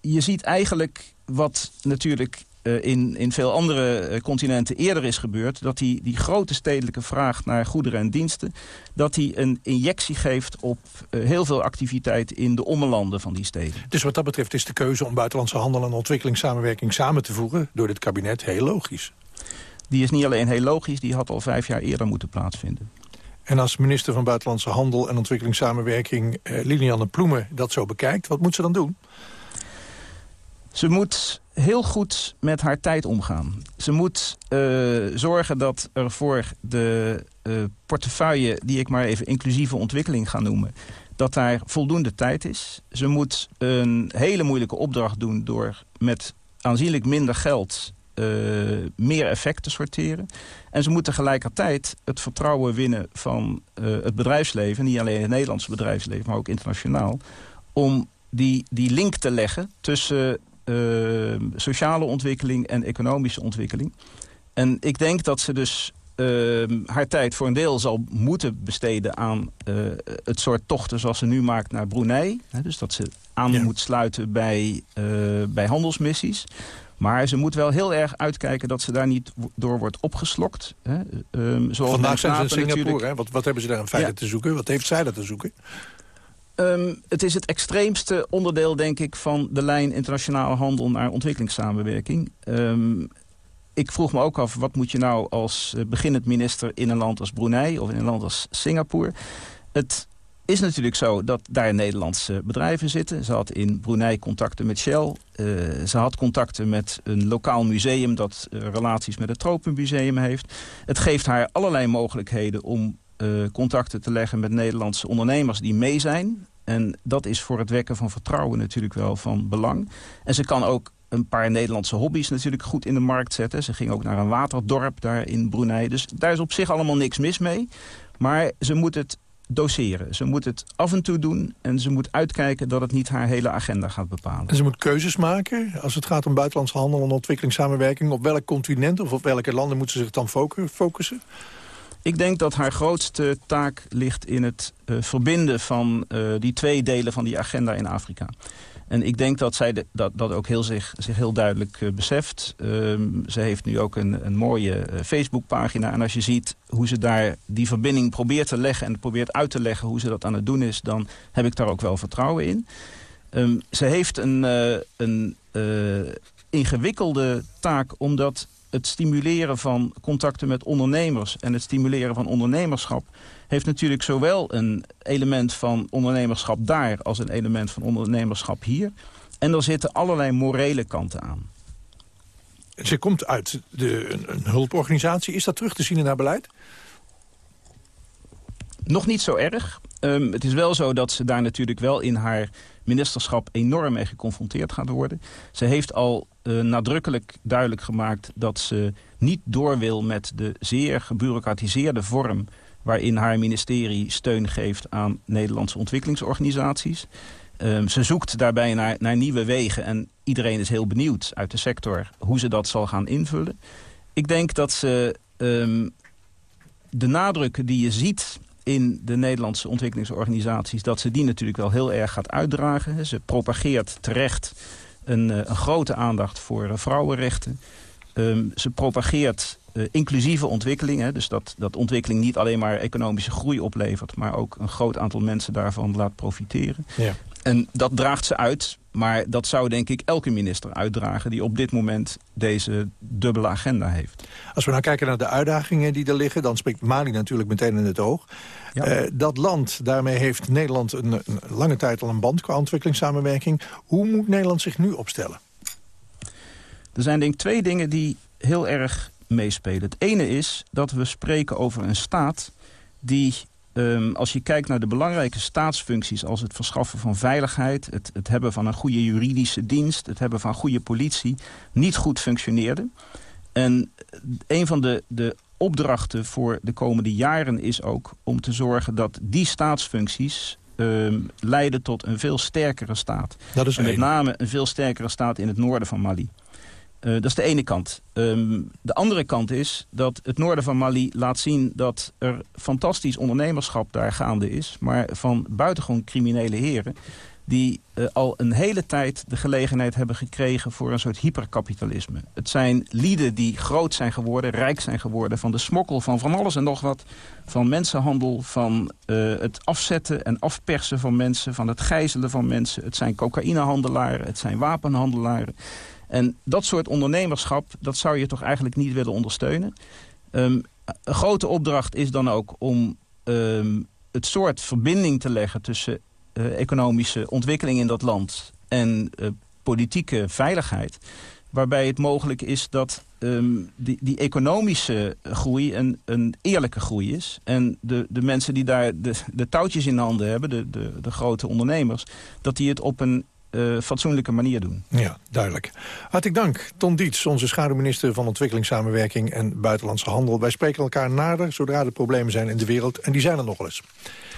je ziet eigenlijk wat natuurlijk in, in veel andere uh, continenten eerder is gebeurd... dat die, die grote stedelijke vraag naar goederen en diensten... dat die een injectie geeft op uh, heel veel activiteit in de ommelanden van die steden. Dus wat dat betreft is de keuze om buitenlandse handel en ontwikkelingssamenwerking samen te voegen... door dit kabinet heel logisch. Die is niet alleen heel logisch, die had al vijf jaar eerder moeten plaatsvinden. En als minister van Buitenlandse Handel en Ontwikkelingssamenwerking... Lilianne Ploemen dat zo bekijkt, wat moet ze dan doen? Ze moet heel goed met haar tijd omgaan. Ze moet uh, zorgen dat er voor de uh, portefeuille... die ik maar even inclusieve ontwikkeling ga noemen... dat daar voldoende tijd is. Ze moet een hele moeilijke opdracht doen... door met aanzienlijk minder geld uh, meer effect te sorteren. En ze moet tegelijkertijd het vertrouwen winnen van het bedrijfsleven... niet alleen het Nederlandse bedrijfsleven, maar ook internationaal... om die, die link te leggen tussen uh, sociale ontwikkeling en economische ontwikkeling. En ik denk dat ze dus uh, haar tijd voor een deel zal moeten besteden aan uh, het soort tochten zoals ze nu maakt naar Brunei. Dus dat ze aan ja. moet sluiten bij, bij handelsmissies. Maar ze moet wel heel erg uitkijken dat ze daar niet door wordt opgeslokt. Hè. Um, zoals Vandaag zijn ze in Singapore. Hè? Wat, wat hebben ze daar in feite ja. te zoeken? Wat heeft zij daar te zoeken? Um, het is het extreemste onderdeel, denk ik, van de lijn internationale handel naar ontwikkelingssamenwerking. Um, ik vroeg me ook af, wat moet je nou als beginnend minister in een land als Brunei of in een land als Singapore? Het is natuurlijk zo dat daar Nederlandse bedrijven zitten. Ze had in Brunei contacten met Shell. Uh, ze had contacten met een lokaal museum dat uh, relaties met het Tropenmuseum heeft. Het geeft haar allerlei mogelijkheden om contacten te leggen met Nederlandse ondernemers die mee zijn. En dat is voor het wekken van vertrouwen natuurlijk wel van belang. En ze kan ook een paar Nederlandse hobby's natuurlijk goed in de markt zetten. Ze ging ook naar een waterdorp daar in Brunei. Dus daar is op zich allemaal niks mis mee. Maar ze moet het doseren. Ze moet het af en toe doen en ze moet uitkijken dat het niet haar hele agenda gaat bepalen. En ze moet keuzes maken als het gaat om buitenlandse handel en ontwikkelingssamenwerking. Op welk continent of op welke landen moet ze zich dan focussen? Ik denk dat haar grootste taak ligt in het uh, verbinden van uh, die twee delen van die agenda in Afrika. En ik denk dat zij dat, dat ook heel zich, zich heel duidelijk uh, beseft. Um, ze heeft nu ook een, een mooie Facebookpagina. En als je ziet hoe ze daar die verbinding probeert te leggen... en probeert uit te leggen hoe ze dat aan het doen is... dan heb ik daar ook wel vertrouwen in. Um, ze heeft een, een ingewikkelde taak omdat het stimuleren van contacten met ondernemers... en het stimuleren van ondernemerschap... heeft natuurlijk zowel een element van ondernemerschap daar... als een element van ondernemerschap hier. En er zitten allerlei morele kanten aan. Ze komt uit de, een, een hulporganisatie. Is dat terug te zien in haar beleid? Nog niet zo erg. Um, het is wel zo dat ze daar natuurlijk wel in haar ministerschap enorm mee geconfronteerd gaat worden. Ze heeft al uh, nadrukkelijk duidelijk gemaakt dat ze niet door wil met de zeer gebureaucratiseerde vorm waarin haar ministerie steun geeft aan Nederlandse ontwikkelingsorganisaties. Um, ze zoekt daarbij naar, naar nieuwe wegen en iedereen is heel benieuwd uit de sector hoe ze dat zal gaan invullen. Ik denk dat ze um, de nadrukken die je ziet in de Nederlandse ontwikkelingsorganisaties... dat ze die natuurlijk wel heel erg gaat uitdragen. Ze propageert terecht een, uh, een grote aandacht voor uh, vrouwenrechten. Um, ze propageert uh, inclusieve ontwikkeling. Hè, dus dat, dat ontwikkeling niet alleen maar economische groei oplevert... maar ook een groot aantal mensen daarvan laat profiteren. Ja. En dat draagt ze uit, maar dat zou denk ik elke minister uitdragen... die op dit moment deze dubbele agenda heeft. Als we nou kijken naar de uitdagingen die er liggen... dan spreekt Mali natuurlijk meteen in het oog. Eh, dat land, daarmee heeft Nederland een, een, lange tijd al een band... qua ontwikkelingssamenwerking. Hoe moet Nederland zich nu opstellen? Er zijn denk ik twee dingen die heel erg meespelen. Het ene is dat we spreken over een staat die Ehm, als je kijkt naar de belangrijke staatsfuncties... als het verschaffen van veiligheid... Het, het, hebben van een goede juridische dienst... het hebben van goede politie... niet goed functioneerde. En een van de, de opdrachten voor de komende jaren is ook... om te zorgen dat die staatsfuncties um, leiden tot een veel sterkere staat. Dat is en met name een veel sterkere staat in het noorden van Mali. Uh, dat is de ene kant. Um, de andere kant is dat het noorden van Mali laat zien... dat er fantastisch ondernemerschap daar gaande is... maar van buitengewoon criminele heren... die uh, al een hele tijd de gelegenheid hebben gekregen... voor een soort hyperkapitalisme. Het zijn lieden die groot zijn geworden, rijk zijn geworden... van de smokkel van van alles en nog wat. Van mensenhandel, van uh, het afzetten en afpersen van mensen... van het gijzelen van mensen. Het zijn cocaïnehandelaren, het zijn wapenhandelaren... En dat soort ondernemerschap, dat zou je toch eigenlijk niet willen ondersteunen. Um, een grote opdracht is dan ook om um, het soort verbinding te leggen... tussen uh, economische ontwikkeling in dat land en uh, politieke veiligheid. Waarbij het mogelijk is dat um, die, die, economische groei een, een, eerlijke groei is. En de, de mensen die daar de, de touwtjes in handen hebben, de, de, de grote ondernemers... dat die het op een uh, fatsoenlijke manier doen. Ja, duidelijk. Hartelijk dank, Ton Diets, onze schaduwminister van Ontwikkelingssamenwerking en Buitenlandse Handel. Wij spreken elkaar nader zodra er problemen zijn in de wereld. En die zijn er nog wel eens.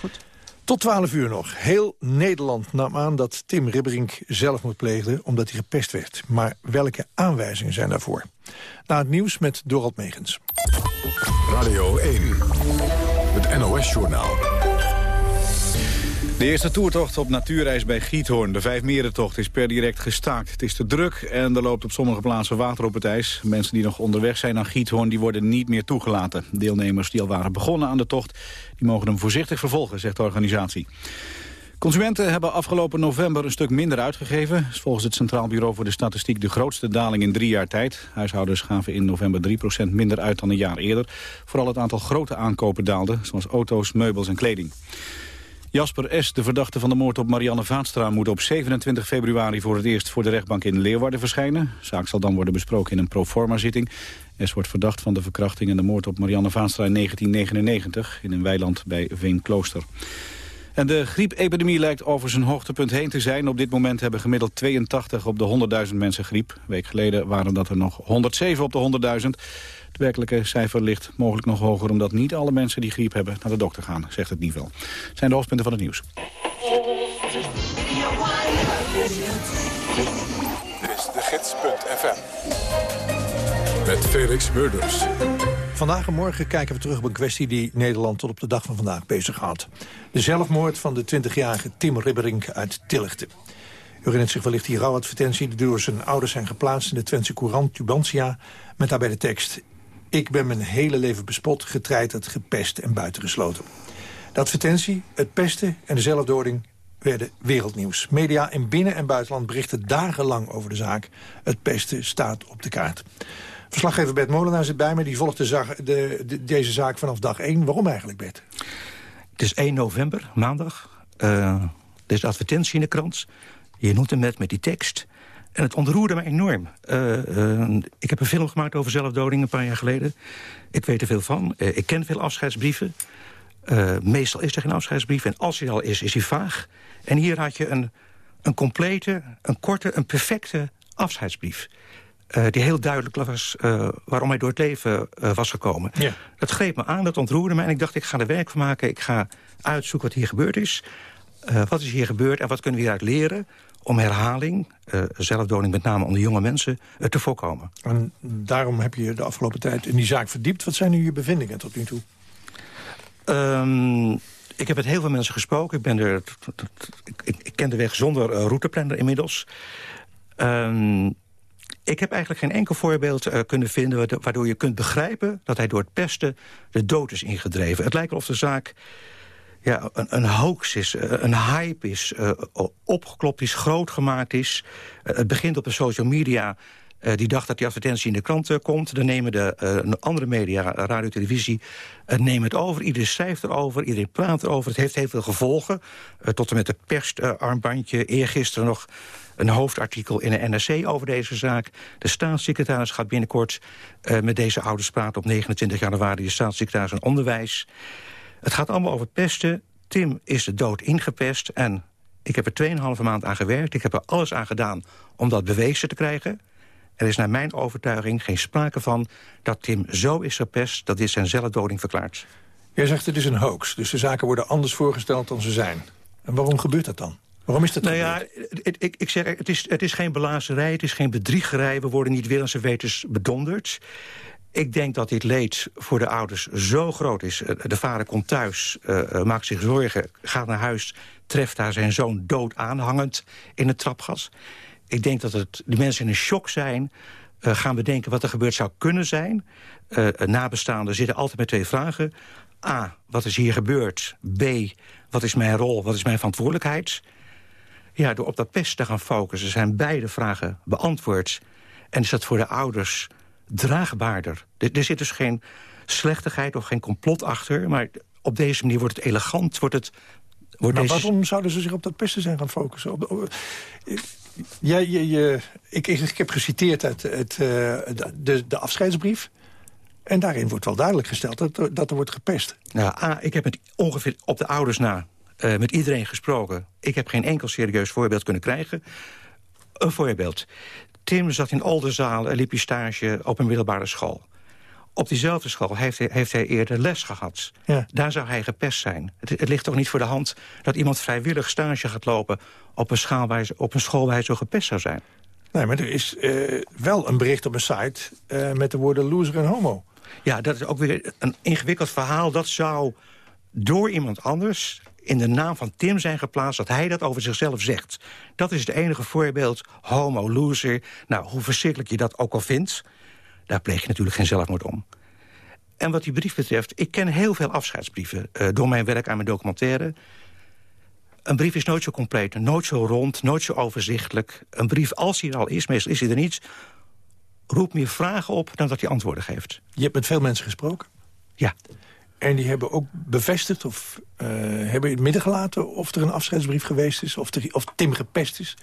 Goed. Tot 12 uur nog. Heel Nederland nam aan dat Tim Ribberink zelfmoord pleegde omdat hij gepest werd. Maar welke aanwijzingen zijn daarvoor? Na het nieuws met Dorald Megens. Radio 1, het NOS-journaal. De eerste toertocht op natuurreis bij Giethoorn, de Vijfmerentocht, is per direct gestaakt. Het is te druk en er loopt op sommige plaatsen water op het ijs. Mensen die nog onderweg zijn naar Giethoorn die worden niet meer toegelaten. Deelnemers die al waren begonnen aan de tocht, die mogen hem voorzichtig vervolgen, zegt de organisatie. Consumenten hebben afgelopen november een stuk minder uitgegeven. Volgens het Centraal Bureau voor de Statistiek de grootste daling in drie jaar tijd. Huishoudens gaven in november 3% minder uit dan een jaar eerder. Vooral het aantal grote aankopen daalde, zoals auto's, meubels en kleding. Jasper S., de verdachte van de moord op Marianne Vaatstra... moet op 27 februari voor het eerst voor de rechtbank in Leeuwarden verschijnen. De zaak zal dan worden besproken in een proforma-zitting. S. wordt verdacht van de verkrachting en de moord op Marianne Vaatstra in 1999... in een weiland bij Veenklooster. En de griepepidemie lijkt over zijn hoogtepunt heen te zijn. Op dit moment hebben gemiddeld 82 op de 100.000 mensen griep. Een week geleden waren dat er nog 107 op de 100.000. Het werkelijke cijfer ligt mogelijk nog hoger... omdat niet alle mensen die griep hebben naar de dokter gaan, zegt het niveau. zijn de hoofdpunten van het nieuws. Dit is de gids.fm. Met Felix Murders. Vandaag en morgen kijken we terug op een kwestie die Nederland tot op de dag van vandaag bezighoudt. De zelfmoord van de 20-jarige Tim Ribberink uit Tillichten. U herinnert zich wellicht die rouwadvertentie die door zijn ouders zijn geplaatst in de Twentse Courant Tubantia... met daarbij de tekst ik ben mijn hele leven bespot, getreiterd, gepest en buitengesloten. De advertentie, het pesten en de zelfdoding werden wereldnieuws. Media in binnen- en buitenland berichten dagenlang over de zaak. Het pesten staat op de kaart. Verslaggever Bert Molenaar zit bij me. Die volgt de, de, deze zaak vanaf dag 1. Waarom eigenlijk, Bert? Het is 1 november, maandag. Uh, er is advertentie in de krant. Je noemt hem net met die tekst. En het ontroerde me enorm. Uh, uh, ik heb een film gemaakt over zelfdoding een paar jaar geleden. Ik weet er veel van. Uh, ik ken veel afscheidsbrieven. meestal is er geen afscheidsbrief. En als hij al is, is hij vaag. En hier had je een, een complete, een korte, een perfecte afscheidsbrief. die heel duidelijk was waarom hij door het leven was gekomen. Ja. Dat greep me aan, dat ontroerde me. En ik dacht, ik ga er werk van maken. Ik ga uitzoeken wat hier gebeurd is. wat is hier gebeurd en wat kunnen we hieruit leren om herhaling, uh, zelfdoding met name onder jonge mensen, uh, te voorkomen. En daarom heb je de afgelopen tijd in die zaak verdiept. Wat zijn nu je bevindingen tot nu toe? Um, ik heb met heel veel mensen gesproken. Ik, ben er, ik, ik ken de weg zonder uh, routeplanner inmiddels. Um, ik heb eigenlijk geen enkel voorbeeld uh, kunnen vinden... waardoor je kunt begrijpen dat hij door het pesten de dood is ingedreven. Het lijkt of de zaak ja, een, een hoax is, eh, een hype is, uh, opgeklopt is, groot gemaakt is. Uh, het begint op de social media. die dacht dat die advertentie in de krant komt. Dan nemen de andere media, radio, televisie, nemen het over. Iedereen schrijft erover, iedereen praat erover. Het heeft heel veel gevolgen. tot en met het persarmbandje. Eergisteren nog een hoofdartikel in de NRC over deze zaak. De staatssecretaris gaat binnenkort met deze ouders praten... op 29 januari, de staatssecretaris van Onderwijs... Het gaat allemaal over pesten. Tim is de dood ingepest en ik heb er 2,5 maand aan gewerkt. Ik heb er alles aan gedaan om dat bewezen te krijgen. Er is naar mijn overtuiging geen sprake van dat Tim zo is gepest... dat dit zijn zelfdoding verklaart. Jij zegt het is een hoax, dus de zaken worden anders voorgesteld dan ze zijn. En waarom gebeurt dat dan? Waarom is dat nou ja, ik, ik, ik zeg, het is, het is geen belazerij, het is geen bedriegerij. We worden niet willens en wetens bedonderd. Ik denk dat dit leed voor de ouders zo groot is. Eh, de vader komt thuis, uh, maakt zich zorgen, gaat naar huis... treft daar zijn zoon dood aanhangend in het trapgas. Ik denk dat het, de mensen in een shock zijn... Gaan bedenken wat er gebeurd zou kunnen zijn. Uh, nabestaanden zitten altijd met twee vragen. A, wat is hier gebeurd? B, wat is mijn rol, wat is mijn verantwoordelijkheid? Ja, door op dat pest te gaan focussen zijn beide vragen beantwoord. En is dat voor de ouders draagbaarder. Er, zit dus geen slechtigheid of geen complot achter... maar op deze manier wordt het elegant, wordt het... Wordt maar waarom zouden ze zich op dat pesten zijn gaan focussen? Op, ja, je, je, ik, ik, heb geciteerd uit het, uh, de, de afscheidsbrief... En daarin wordt wel duidelijk gesteld dat, dat er wordt gepest. Nou, A, ik heb met ongeveer op de ouders na uh, met iedereen gesproken. Ik heb geen enkel serieus voorbeeld kunnen krijgen. Een voorbeeld. Tim zat in Oldenzaal en liep hij stage op een middelbare school. Op diezelfde school heeft hij, heeft hij eerder les gehad. Ja. Daar zou hij gepest zijn. Het, het, ligt toch niet voor de hand dat iemand vrijwillig stage gaat lopen... op een, schaalwijze, op een school waar hij zo gepest zou zijn. Nee, maar er is uh, wel een bericht op een site uh, met de woorden loser en homo. Ja, dat is ook weer een ingewikkeld verhaal. Dat zou door iemand anders in de naam van Tim zijn geplaatst... dat hij dat over zichzelf zegt. Dat is het enige voorbeeld, homo, loser. Nou, hoe verschrikkelijk je dat ook al vindt... daar pleeg je natuurlijk geen zelfmoord om. En wat die brief betreft, ik ken heel veel afscheidsbrieven... Uh, door mijn werk aan mijn documentaire. Een brief is nooit zo compleet, nooit zo rond, nooit zo overzichtelijk. Een brief, als hij er al is, meestal is hij er niet... roept meer vragen op dan dat hij antwoorden geeft. Je hebt met veel mensen gesproken? Ja. En die hebben ook bevestigd of uh, hebben in het midden gelaten... of er een afscheidsbrief geweest is, of, of Tim gepest is?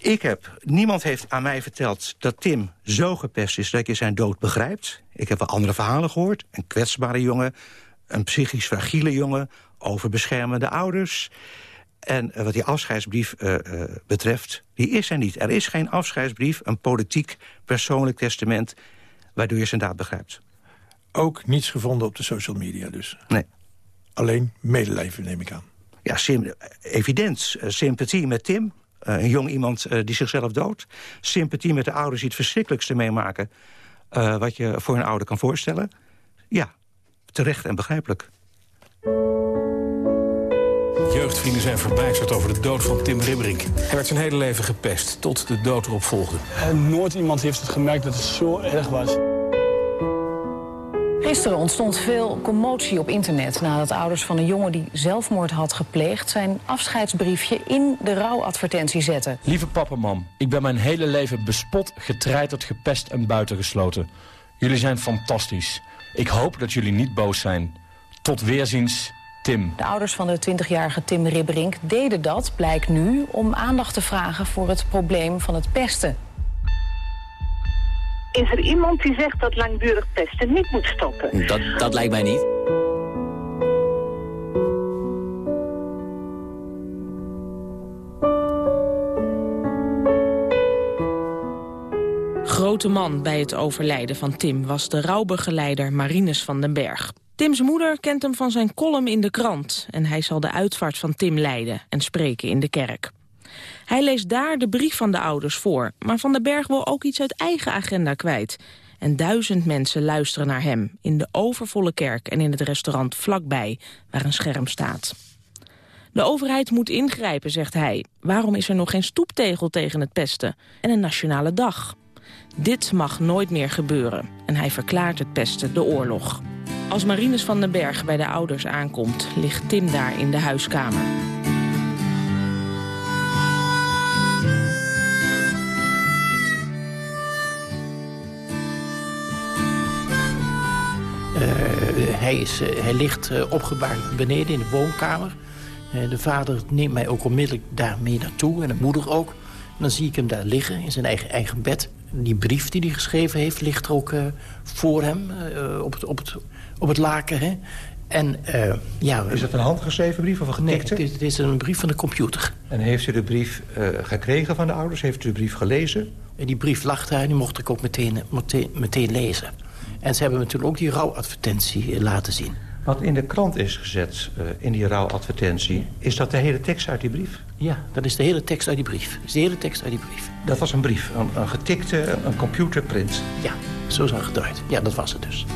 Ik heb, niemand heeft aan mij verteld dat Tim zo gepest is... dat je zijn dood begrijpt. Ik heb wel andere verhalen gehoord. Een kwetsbare jongen, een psychisch fragiele jongen... over beschermende ouders. En uh, wat die afscheidsbrief uh, betreft, die is er niet. Er is geen afscheidsbrief, een politiek, persoonlijk testament... waardoor je zijn daad begrijpt. Ook niets gevonden op de social media dus? Nee. Alleen medeleven neem ik aan. Ja, sim evident. Uh, sympathie met Tim. Uh, een jong iemand uh, die zichzelf doodt. Sympathie met de ouders die het verschrikkelijkste meemaken... wat je voor een ouder kan voorstellen. Ja, terecht en begrijpelijk. Jeugdvrienden zijn verbijsterd over de dood van Tim Ribberink. Hij werd zijn hele leven gepest, tot de dood erop volgde. En nooit iemand heeft het gemerkt dat het zo erg was. Gisteren ontstond veel commotie op internet nadat ouders van een jongen die zelfmoord had gepleegd zijn afscheidsbriefje in de rouwadvertentie zetten. Lieve papa, mam, ik ben mijn hele leven bespot, getreiterd, gepest en buitengesloten. Jullie zijn fantastisch. Ik hoop dat jullie niet boos zijn. Tot weerziens, Tim. De ouders van de 20-jarige Tim Ribberink deden dat, blijkt nu, om aandacht te vragen voor het probleem van het pesten. Is er iemand die zegt dat langdurig pesten niet moet stoppen? Dat, dat lijkt mij niet. Grote man bij het overlijden van Tim was de rouwbegeleider Marinus van den Berg. Tims moeder kent hem van zijn column in de krant... en hij zal de uitvaart van Tim leiden en spreken in de kerk. Hij leest daar de brief van de ouders voor. Maar Van den Berg wil ook iets uit eigen agenda kwijt. En duizend mensen luisteren naar hem. In de overvolle kerk en in het restaurant vlakbij, waar een scherm staat. De overheid moet ingrijpen, zegt hij. Waarom is er nog geen stoeptegel tegen het pesten? En een nationale dag? Dit mag nooit meer gebeuren. En hij verklaart het pesten de oorlog. Als Marines van den Berg bij de ouders aankomt, ligt Tim daar in de huiskamer. Hij, is, eh, hij ligt uh, opgebaard beneden in de woonkamer. De vader neemt mij ook onmiddellijk daarmee naartoe en de moeder ook. En dan zie ik hem daar liggen in zijn eigen, eigen bed. Die brief die hij geschreven heeft ligt ook voor hem op, het, op, het, op het laken. Hè? En, ja, is het een handgeschreven brief of een getikte? Nee, dit, is een brief van de computer. En heeft u de brief gekregen van de ouders? Heeft u de brief gelezen? En die brief lag daar en die mocht ik ook meteen, meteen, meteen lezen. En ze hebben natuurlijk ook die rouwadvertentie eh, laten zien. Wat in de krant is gezet, uh, in die rouwadvertentie... is dat de hele tekst uit die brief? Ja, dat is de hele tekst uit die brief. Dat is de hele tekst uit die brief. Dat was een brief, een, een getikte, een computerprint? Ja, zo zag het eruit. Ja, dat was het dus.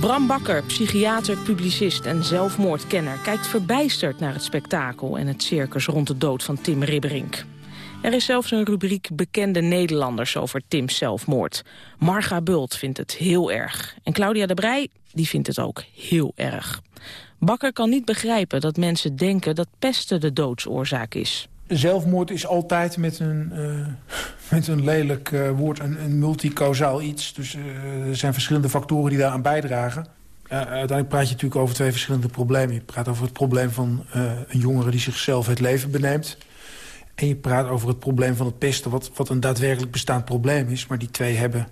Bram Bakker, psychiater, publicist en zelfmoordkenner... kijkt verbijsterd naar het spektakel en het circus rond de dood van Tim Ribberink. Er is zelfs een rubriek bekende Nederlanders over Tim's zelfmoord. Marga Bult vindt het heel erg. En Claudia de Brij die vindt het ook heel erg. Bakker kan niet begrijpen dat mensen denken dat pesten de doodsoorzaak is. Zelfmoord is altijd met een, uh, met een lelijk uh, woord een, een multicausaal iets. Dus uh, er zijn verschillende factoren die daaraan bijdragen. uiteindelijk praat je natuurlijk over twee verschillende problemen. Je praat over het probleem van een jongere die zichzelf het leven beneemt. En je praat over het probleem van het pesten, wat, wat een daadwerkelijk bestaand probleem is. Maar die twee hebben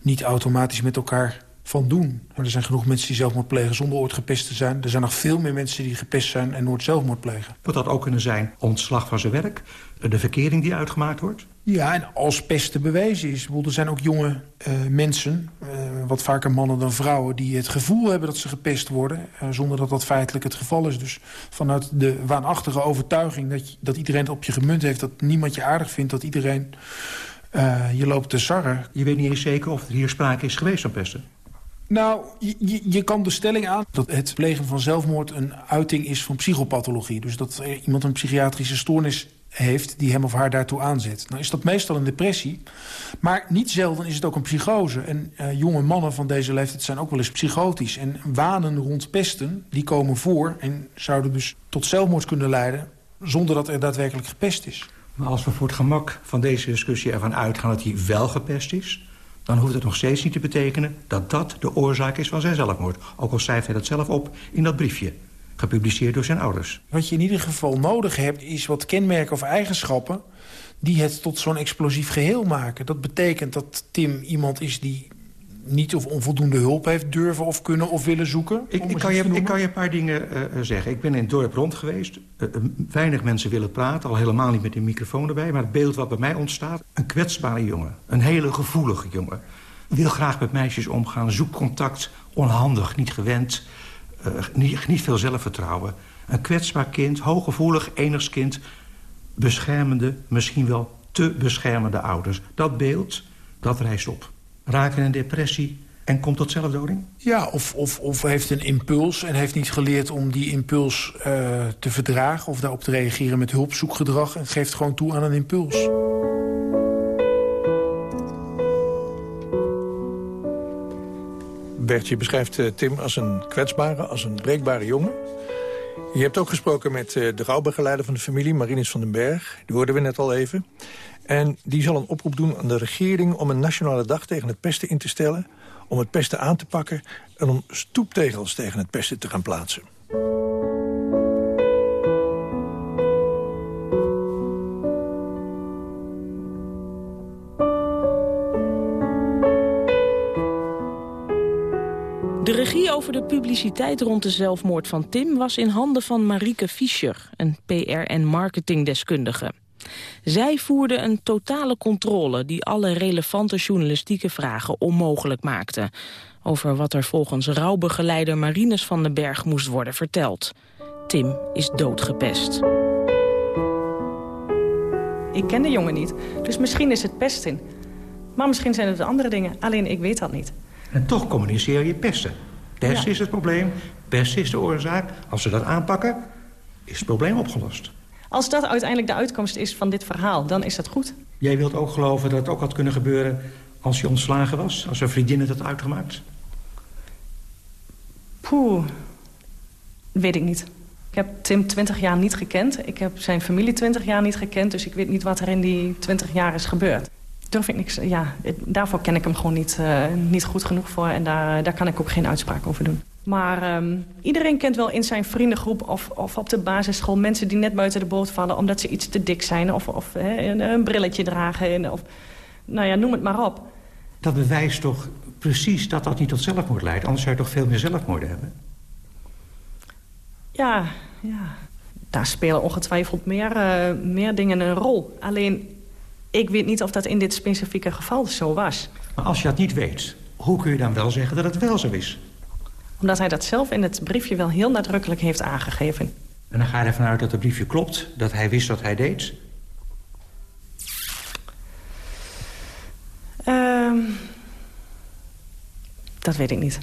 niet automatisch met elkaar van doen. Maar er zijn genoeg mensen die zelfmoord plegen zonder ooit gepest te zijn. Er zijn nog veel meer mensen die gepest zijn en nooit zelfmoord plegen. Moet dat ook kunnen zijn ontslag van zijn werk? De verkering die uitgemaakt wordt? Ja, en als pesten bewezen is. Er zijn ook jonge uh, mensen, uh, wat vaker mannen dan vrouwen... die het gevoel hebben dat ze gepest worden... Uh, zonder dat dat feitelijk het geval is. Dus vanuit de waanachtige overtuiging dat, je, dat iedereen het op je gemunt heeft... dat niemand je aardig vindt, dat iedereen je loopt te sarren. Je weet niet eens zeker of er hier sprake is geweest van pesten? Nou, je, je kan de stelling aan dat het plegen van zelfmoord een uiting is van psychopathologie. Dus dat iemand een psychiatrische stoornis heeft die hem of haar daartoe aanzet. Nou is dat meestal een depressie, maar niet zelden is het ook een psychose. En uh, jonge mannen van deze leeftijd zijn ook wel eens psychotisch. En wanen rond pesten, die komen voor en zouden dus tot zelfmoord kunnen leiden... zonder dat er daadwerkelijk gepest is. Maar als we voor het gemak van deze discussie ervan uitgaan dat hij wel gepest is dan hoeft het nog steeds niet te betekenen dat dat de oorzaak is van zijn zelfmoord. Ook al schrijft hij dat zelf op in dat briefje, gepubliceerd door zijn ouders. Wat je in ieder geval nodig hebt, is wat kenmerken of eigenschappen... die het tot zo'n explosief geheel maken. Dat betekent dat Tim iemand is die niet of onvoldoende hulp heeft durven of kunnen of willen zoeken? Ik, ik, kan, je, ik kan je een paar dingen uh, zeggen. Ik ben in het dorp rond geweest. Uh, weinig mensen willen praten, al helemaal niet met een microfoon erbij. Maar het beeld wat bij mij ontstaat, een kwetsbare jongen. Een hele gevoelige jongen. Wil graag met meisjes omgaan, zoekt contact, onhandig, niet gewend. Uh, niet, niet veel zelfvertrouwen. Een kwetsbaar kind, hooggevoelig, enigskind. Beschermende, misschien wel te beschermende ouders. Dat beeld, dat rijst op raken in een depressie en komt tot zelfdoding? Ja, of, of, of heeft een impuls en heeft niet geleerd om die impuls uh, te verdragen... of daarop te reageren met hulpzoekgedrag en geeft gewoon toe aan een impuls. Bertje beschrijft uh, Tim als een kwetsbare, als een breekbare jongen. Je hebt ook gesproken met uh, de rouwbegeleider van de familie, Marinus van den Berg. Die hoorden we net al even. En die zal een oproep doen aan de regering om een nationale dag tegen het pesten in te stellen... om het pesten aan te pakken en om stoeptegels tegen het pesten te gaan plaatsen. Regie over de publiciteit rond de zelfmoord van Tim was in handen van Marieke Fischer, een PR- en marketingdeskundige. Zij voerde een totale controle die alle relevante journalistieke vragen onmogelijk maakte. Over wat er volgens rouwbegeleider Marines van den Berg moest worden verteld. Tim is doodgepest. Ik ken de jongen niet, dus misschien is het pesten. Maar misschien zijn het de andere dingen, alleen ik weet dat niet. En toch communiceer je pesten. Pest ja. is het probleem, pest is de oorzaak. Als ze dat aanpakken, is het probleem opgelost. Als dat uiteindelijk de uitkomst is van dit verhaal, dan is dat goed. Jij wilt ook geloven dat het ook had kunnen gebeuren als je ontslagen was? Als een vriendin het had uitgemaakt? Poeh, weet ik niet. Ik heb Tim 20 jaar niet gekend. Ik heb zijn familie 20 jaar niet gekend. Dus ik weet niet wat er in die 20 jaar is gebeurd. Durf ik niks, ja, daarvoor ken ik hem gewoon niet, uh, niet goed genoeg voor. En daar, daar kan ik ook geen uitspraak over doen. Maar um, iedereen kent wel in zijn vriendengroep of, of op de basisschool... mensen die net buiten de boot vallen omdat ze iets te dik zijn... of, of een, een, brilletje dragen. Of, nou ja, noem het maar op. Dat bewijst toch precies dat dat niet tot zelfmoord leidt? Anders zou je toch veel meer zelfmoorden hebben? Ja, ja. daar spelen ongetwijfeld meer, uh, meer dingen een rol. Alleen, ik weet niet of dat in dit specifieke geval zo was. Maar als je dat niet weet, hoe kun je dan wel zeggen dat het wel zo is? Omdat hij dat zelf in het briefje wel heel nadrukkelijk heeft aangegeven. En dan ga je ervan uit dat het briefje klopt, dat hij wist wat hij deed? Uh, dat weet ik niet.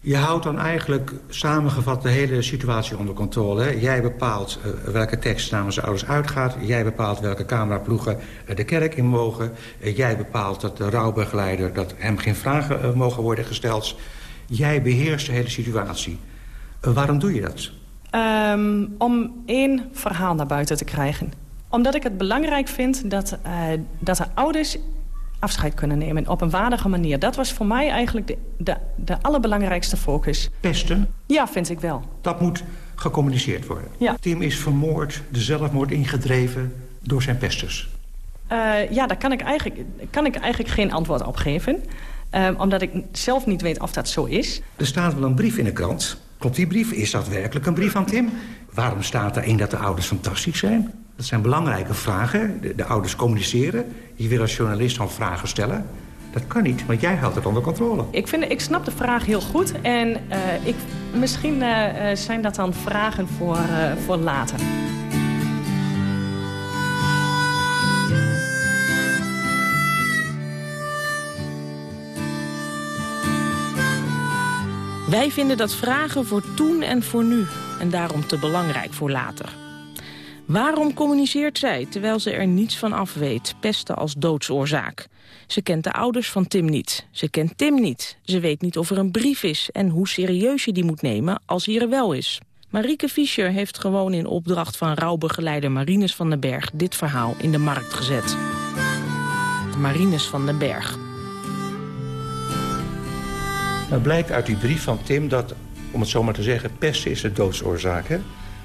Je houdt dan eigenlijk samengevat de hele situatie onder controle. Jij bepaalt uh, welke tekst namens de ouders uitgaat. Jij bepaalt welke cameraploegen uh, de kerk in mogen. Uh, jij bepaalt dat de rouwbegeleider... dat hem geen vragen mogen worden gesteld. Jij beheerst de hele situatie. waarom doe je dat? Um, om één verhaal naar buiten te krijgen. Omdat ik het belangrijk vind dat, dat de ouders afscheid kunnen nemen op een waardige manier. Dat was voor mij eigenlijk de, de, de allerbelangrijkste focus. Pesten? Ja, vind ik wel. Dat moet gecommuniceerd worden. Ja. Tim is vermoord, de zelfmoord ingedreven door zijn pesters. Uh, ja, daar kan ik, eigenlijk, kan ik eigenlijk geen antwoord op geven. Uh, omdat ik zelf niet weet of dat zo is. Er staat wel een brief in de krant. Klopt die brief? Is dat werkelijk een brief van Tim? Waarom staat erin dat de ouders fantastisch zijn? Dat zijn belangrijke vragen. De, de, ouders communiceren. Je wil als journalist dan vragen stellen. Dat kan niet, want jij houdt het onder controle. Ik, vind, ik snap de vraag heel goed. En uh, ik, misschien uh, zijn dat dan vragen voor, voor later. Wij vinden dat vragen voor toen en voor nu. En daarom te belangrijk voor later. Waarom communiceert zij, terwijl ze er niets van af weet, pesten als doodsoorzaak? Ze kent de ouders van Tim niet. Ze kent Tim niet. Ze weet niet of er een brief is en hoe serieus je die moet nemen als hij er wel is. Marieke Fischer heeft gewoon in opdracht van rouwbegeleider Marines van den Berg dit verhaal in de markt gezet. Marines van den Berg. Nou blijkt uit die brief van Tim dat, om het zo maar te zeggen, pesten is de doodsoorzaak. Hè?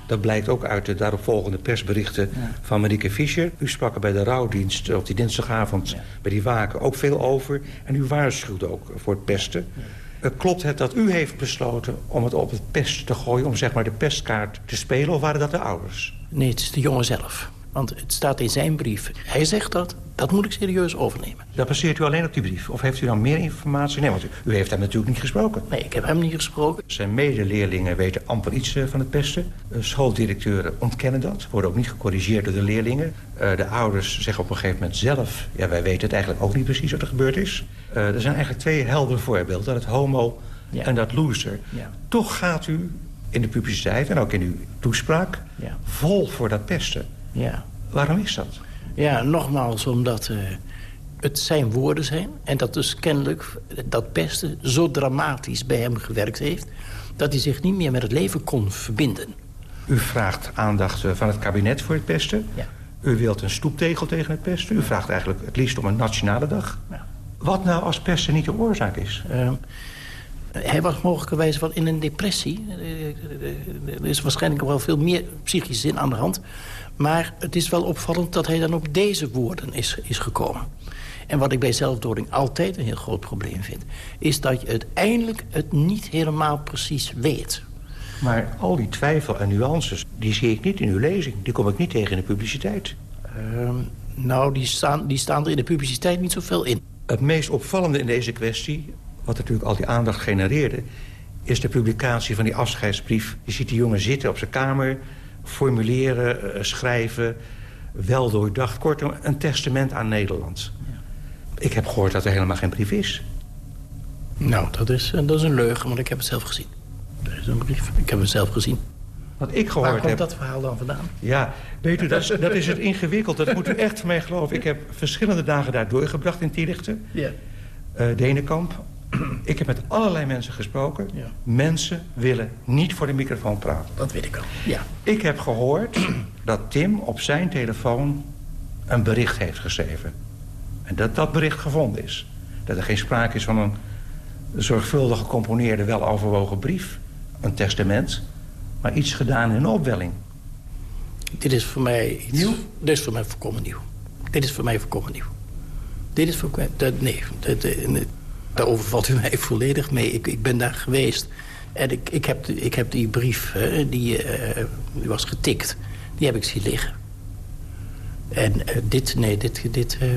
Dat blijkt ook uit de daaropvolgende persberichten ja. van Marieke Fischer. U sprak er bij de rouwdienst op die dinsdagavond ja. bij die waken ook veel over. En u waarschuwde ook voor het pesten. Ja. Uh, klopt het dat u heeft besloten om het op het pest te gooien... om zeg maar de pestkaart te spelen, of waren dat de ouders? Nee, het is de jongen zelf. Want het staat in zijn brief. Hij zegt dat, dat moet ik serieus overnemen. Dat baseert u alleen op die brief? Of heeft u dan meer informatie? Nee, want u, u heeft hem natuurlijk niet gesproken. Nee, ik heb hem niet gesproken. Zijn medeleerlingen weten amper iets uh, van het pesten. Uh, schooldirecteuren ontkennen dat. Worden ook niet gecorrigeerd door de leerlingen. Uh, de ouders zeggen op een gegeven moment zelf... ja, wij weten het eigenlijk ook niet precies wat er gebeurd is. er zijn eigenlijk twee heldere voorbeelden. Dat het homo ja. en dat loser. Ja. Toch gaat u in de publiciteit en ook in uw toespraak... Ja. vol voor dat pesten. Ja. Waarom is dat? Ja, nogmaals, omdat uh, het zijn woorden zijn... en dat dus kennelijk dat pesten zo dramatisch bij hem gewerkt heeft... dat hij zich niet meer met het leven kon verbinden. U vraagt aandacht van het kabinet voor het pesten. Ja. U wilt een stoeptegel tegen het pesten. U vraagt eigenlijk het liefst om een nationale dag. Ja. Wat nou als pesten niet de oorzaak is? Uh, hij was mogelijkerwijs wel in een depressie. Er is waarschijnlijk wel veel meer psychische zin aan de hand. Maar het is wel opvallend dat hij dan op deze woorden is, is gekomen. En wat ik bij zelfdoding altijd een heel groot probleem vind... is dat je uiteindelijk het niet helemaal precies weet. Maar al die twijfel en nuances, die zie ik niet in uw lezing. Die kom ik niet tegen in de publiciteit. Uh, nou, die staan, die staan er in de publiciteit niet zoveel in. Het meest opvallende in deze kwestie, wat natuurlijk al die aandacht genereerde... is de publicatie van die afscheidsbrief. Je ziet die jongen zitten op zijn kamer formuleren, uh, schrijven, wel doordacht. Kortom, een testament aan Nederland. Ik heb gehoord dat er helemaal geen brief is. Nou, dat is, dat is een leugen, want ik heb het zelf gezien. Er is een brief, ik heb het zelf gezien. wat ik gehoord Waar komt heb... dat verhaal dan vandaan? Ja, weet u, dat is, dat is het ingewikkeld. Dat moet u echt van mij geloven. Ik heb verschillende dagen daar doorgebracht in Tielichten. Ja. Uh, Denenkamp. <clears throat> Ik heb met allerlei mensen gesproken. Ja. Mensen willen niet voor de microfoon praten. Dat weet ik al, ja. Ik heb gehoord <clears throat> dat Tim op zijn telefoon een bericht heeft geschreven. En dat dat bericht gevonden is. Dat er geen sprake is van een zorgvuldig gecomponeerde, wel overwogen brief. Een testament. Maar iets gedaan in opwelling. Dit is voor mij iets... Nieuw? Dit is voor mij volkomen nieuw. Dit is voor mij volkomen nieuw. Dit is voor mij... Dat, nee, dat, daarover valt u <laughs> mij volledig mee. Ik, ik ben daar geweest. En ik, ik, heb, ik heb die brief, hè, die, uh, die was getikt. Die heb ik zien liggen. En uh, dit, nee, dit... dit uh...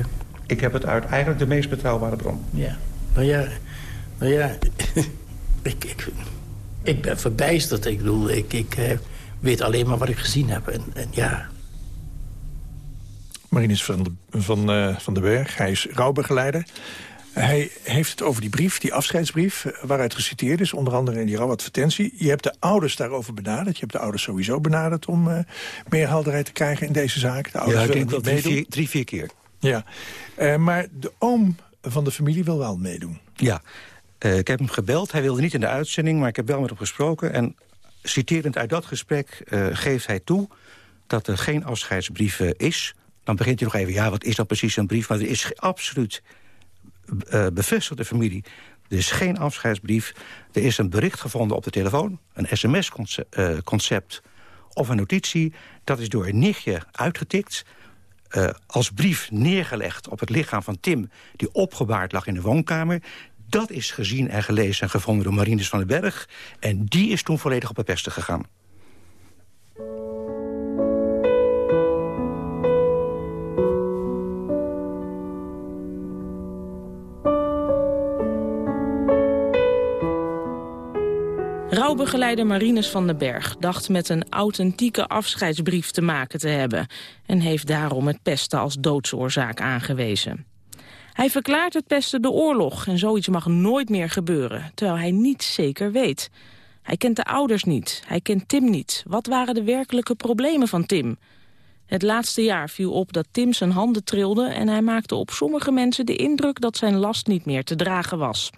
Ik heb het uit eigenlijk de meest betrouwbare bron. Ja, nou ja... Nou ja, <laughs> ik, ik, ik ben verbijsterd. Ik bedoel, ik, ik uh, weet alleen maar wat ik gezien heb. En, en ja... Marinus van de, van, uh, van de Berg, hij is rouwbegeleider. Hij heeft het over die brief, die afscheidsbrief... waaruit geciteerd is, onder andere in die rouwadvertentie. Je hebt de ouders daarover benaderd. Je hebt de ouders sowieso benaderd om uh, meer helderheid te krijgen in deze zaak. De ouders ja, ik denk wel drie vier, drie, vier keer. Ja, uh, maar de oom van de familie wil wel meedoen. Ja, uh, ik heb hem gebeld. Hij wilde niet in de uitzending, maar ik heb wel met hem gesproken. En citerend uit dat gesprek geeft hij toe dat er geen afscheidsbrief is. Dan begint hij nog even, ja, wat is dan precies een brief? Maar er is absoluut uh, bevestigt de familie. Er is geen afscheidsbrief. Er is een bericht gevonden op de telefoon. Een sms-concept of een notitie. Dat is door een nichtje uitgetikt. Uh, als brief neergelegd op het lichaam van Tim... die opgebaard lag in de woonkamer. Dat is gezien en gelezen en gevonden door Marines van den Berg. En die is toen volledig op het pesten gegaan. Rouwbegeleider Marines van den Berg dacht met een authentieke afscheidsbrief te maken te hebben... en heeft daarom het pesten als doodsoorzaak aangewezen. Hij verklaart het pesten de oorlog en zoiets mag nooit meer gebeuren... terwijl hij niets zeker weet. Hij kent de ouders niet, hij kent Tim niet. Wat waren de werkelijke problemen van Tim? Het laatste jaar viel op dat Tim zijn handen trilde... en hij maakte op sommige mensen de indruk dat zijn last niet meer te dragen was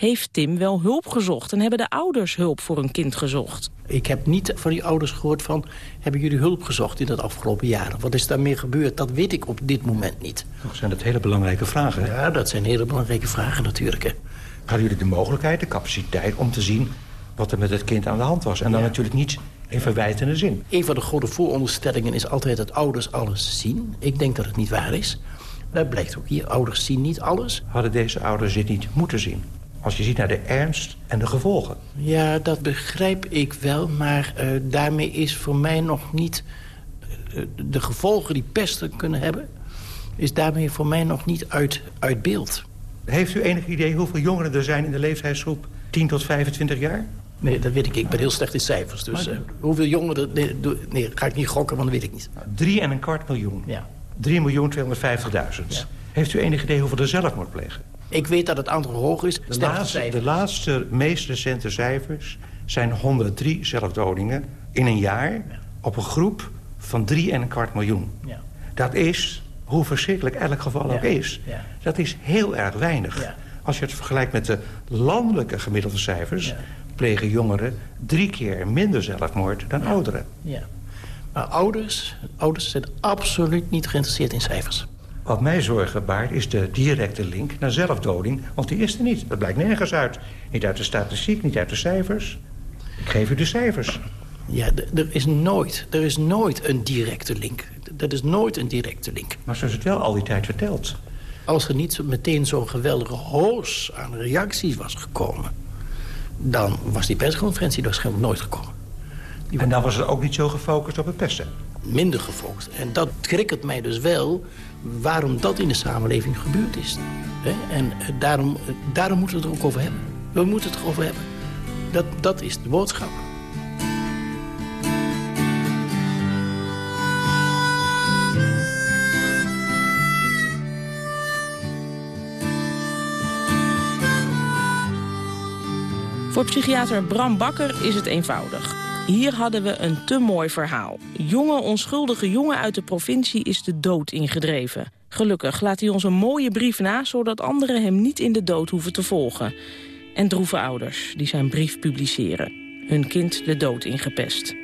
heeft Tim wel hulp gezocht... en hebben de ouders hulp voor een kind gezocht? Ik heb niet van die ouders gehoord van... hebben jullie hulp gezocht in het afgelopen jaren? Wat is daarmee gebeurd? Dat weet ik op dit moment niet. Dat zijn dat hele belangrijke vragen. Hè? Ja, dat zijn hele belangrijke vragen natuurlijk. Hè. Hadden jullie de mogelijkheid, de capaciteit om te zien... wat er met het kind aan de hand was? En dan ja. natuurlijk niet in verwijtende zin. Een van de grote vooronderstellingen is altijd dat ouders alles zien. Ik denk dat het niet waar is. Dat blijkt ook hier. Ouders zien niet alles. Hadden deze ouders dit niet moeten zien? Als je ziet naar de ernst en de gevolgen. Ja, dat begrijp ik wel. Maar uh, daarmee is voor mij nog niet... Uh, de gevolgen die pesten kunnen hebben... is daarmee voor mij nog niet uit, uit beeld. Heeft u enig idee hoeveel jongeren er zijn in de leeftijdsgroep 10 tot 25 jaar? Nee, dat weet ik. Ik ben heel slecht in cijfers. Dus uh, hoeveel jongeren... Nee, nee, ga ik niet gokken, want dat weet ik niet. Drie en een kwart miljoen. Ja. 3 miljoen 250.000. Ja. Heeft u enig idee hoeveel er zelfmoord plegen? Ik weet dat het aantal hoog is. De laatste, de laatste, meest recente cijfers zijn 103 zelfdodingen in een jaar... Ja. op een groep van 3 en een kwart miljoen. Ja. Dat is, hoe verschrikkelijk elk geval ja. ook is... dat is heel erg weinig. Als je het vergelijkt met de landelijke gemiddelde cijfers... plegen jongeren drie keer minder zelfmoord dan ouderen. Ja. Maar ouders, ouders zijn absoluut niet geïnteresseerd in cijfers. Wat mij zorgen baart is de directe link naar zelfdoding. Want die is er niet. Dat blijkt nergens uit. Niet uit de statistiek, niet uit de cijfers. Ik geef u de cijfers. Ja, er is nooit, er is nooit een directe link. Dat is nooit een directe link. Maar zo is het wel al die tijd verteld. Als er niet meteen zo'n geweldige hoos aan reacties was gekomen... dan was die persconferentie waarschijnlijk nooit gekomen. Die en dan was het ook niet zo gefocust op het pesten? Minder gefocust. En dat triggert mij dus wel waarom dat in de samenleving gebeurd is. En daarom, daarom moeten we het er ook over hebben. We moeten het erover hebben. Dat, dat is de boodschap. Voor psychiater Bram Bakker is het eenvoudig. Hier hadden we een te mooi verhaal. Jonge, onschuldige jongen uit de provincie is de dood ingedreven. Gelukkig laat hij ons een mooie brief na... zodat anderen hem niet in de dood hoeven te volgen. En droeve ouders die zijn brief publiceren. Hun kind de dood ingepest.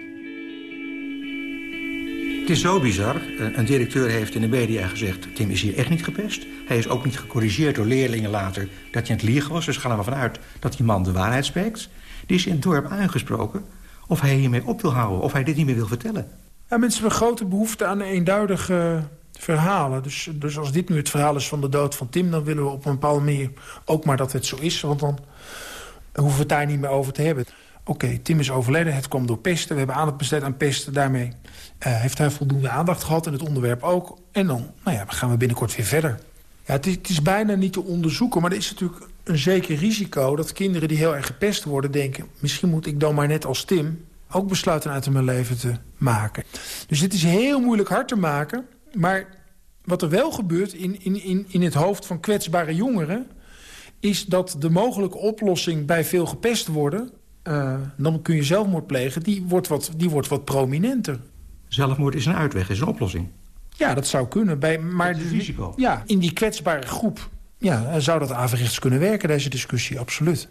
Het is zo bizar. Een directeur heeft in de media gezegd... Tim is hier echt niet gepest. Hij is ook niet gecorrigeerd door leerlingen later... dat hij aan het liegen was. Dus gaan maar vanuit dat die man de waarheid spreekt. Die is in het dorp aangesproken of hij hiermee op wil houden. Of hij dit niet meer wil vertellen. Ja, mensen hebben grote behoefte aan eenduidige verhalen. Dus, dus als dit nu het verhaal is van de dood van Tim... dan willen we op een bepaalde manier ook maar dat het zo is. Want dan hoeven we het daar niet meer over te hebben. Oké, Tim is overleden, het kwam door pesten. We hebben aandacht besteed aan pesten. Daarmee uh, heeft hij voldoende aandacht gehad en het onderwerp ook. En dan nou ja, gaan we binnenkort weer verder. Ja, het is, het bijna niet te onderzoeken, maar er is natuurlijk een zeker risico... dat kinderen die heel erg gepest worden denken... misschien moet ik dan maar net als Tim ook besluiten uit mijn leven te maken. Dus dit is heel moeilijk hard te maken. Maar wat er wel gebeurt in, in, in, in het hoofd van kwetsbare jongeren... is dat de mogelijke oplossing bij veel gepest worden... Uh, dan kun je zelfmoord plegen, die wordt, wat, die wordt wat prominenter. Zelfmoord is een uitweg, is een oplossing. Ja, dat zou kunnen. Bij, maar dat is risico. Ja, in die kwetsbare groep ja, zou dat averechts kunnen werken, deze discussie, absoluut.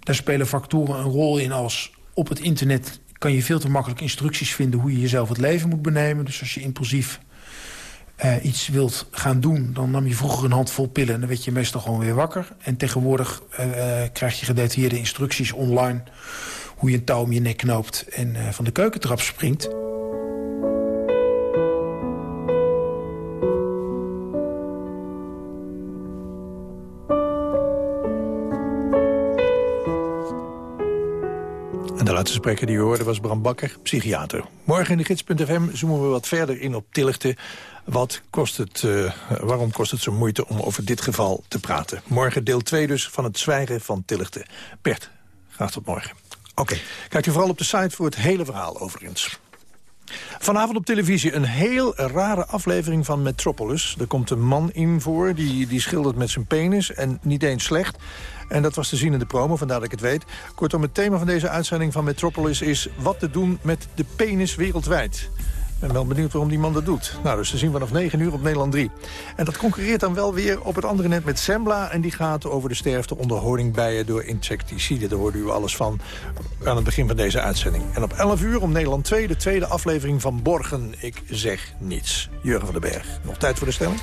Daar spelen factoren een rol in als op het internet kan je veel te makkelijk instructies vinden... hoe je jezelf het leven moet benemen. Dus als je impulsief uh, iets wilt gaan doen... dan nam je vroeger een handvol pillen en dan werd je meestal gewoon weer wakker. En tegenwoordig uh, krijg je gedetailleerde instructies online... hoe je een touw om je nek knoopt en uh, van de keukentrap springt... laatste spreker die u hoorde was Bram Bakker, psychiater. Morgen in de gids.fm zoomen we wat verder in op Tillichten. Wat kost het, uh, waarom kost het zo moeite om over dit geval te praten? Morgen deel 2 dus van het zwijgen van Tillichten. Bert, graag tot morgen. Oké, kijk u vooral op de site voor het hele verhaal overigens. Vanavond op televisie een heel rare aflevering van Metropolis. Er komt een man in voor, die, die schildert met zijn penis en niet eens slecht. En dat was te zien in de promo, vandaar dat ik het weet. Kortom, het thema van deze uitzending van Metropolis is... wat te doen met de penis wereldwijd. Ik ben wel benieuwd waarom die man dat doet. Nou, dus te zien vanaf 9 uur op Nederland 3. En dat concurreert dan wel weer op het andere net met Sembla... en die gaat over de sterfte onder honingbijen door insecticiden. Daar hoorde u alles van aan het begin van deze uitzending. En op 11 uur om Nederland 2, de tweede aflevering van Borgen. Ik zeg niets. Jurgen van den Berg, nog tijd voor de stelling?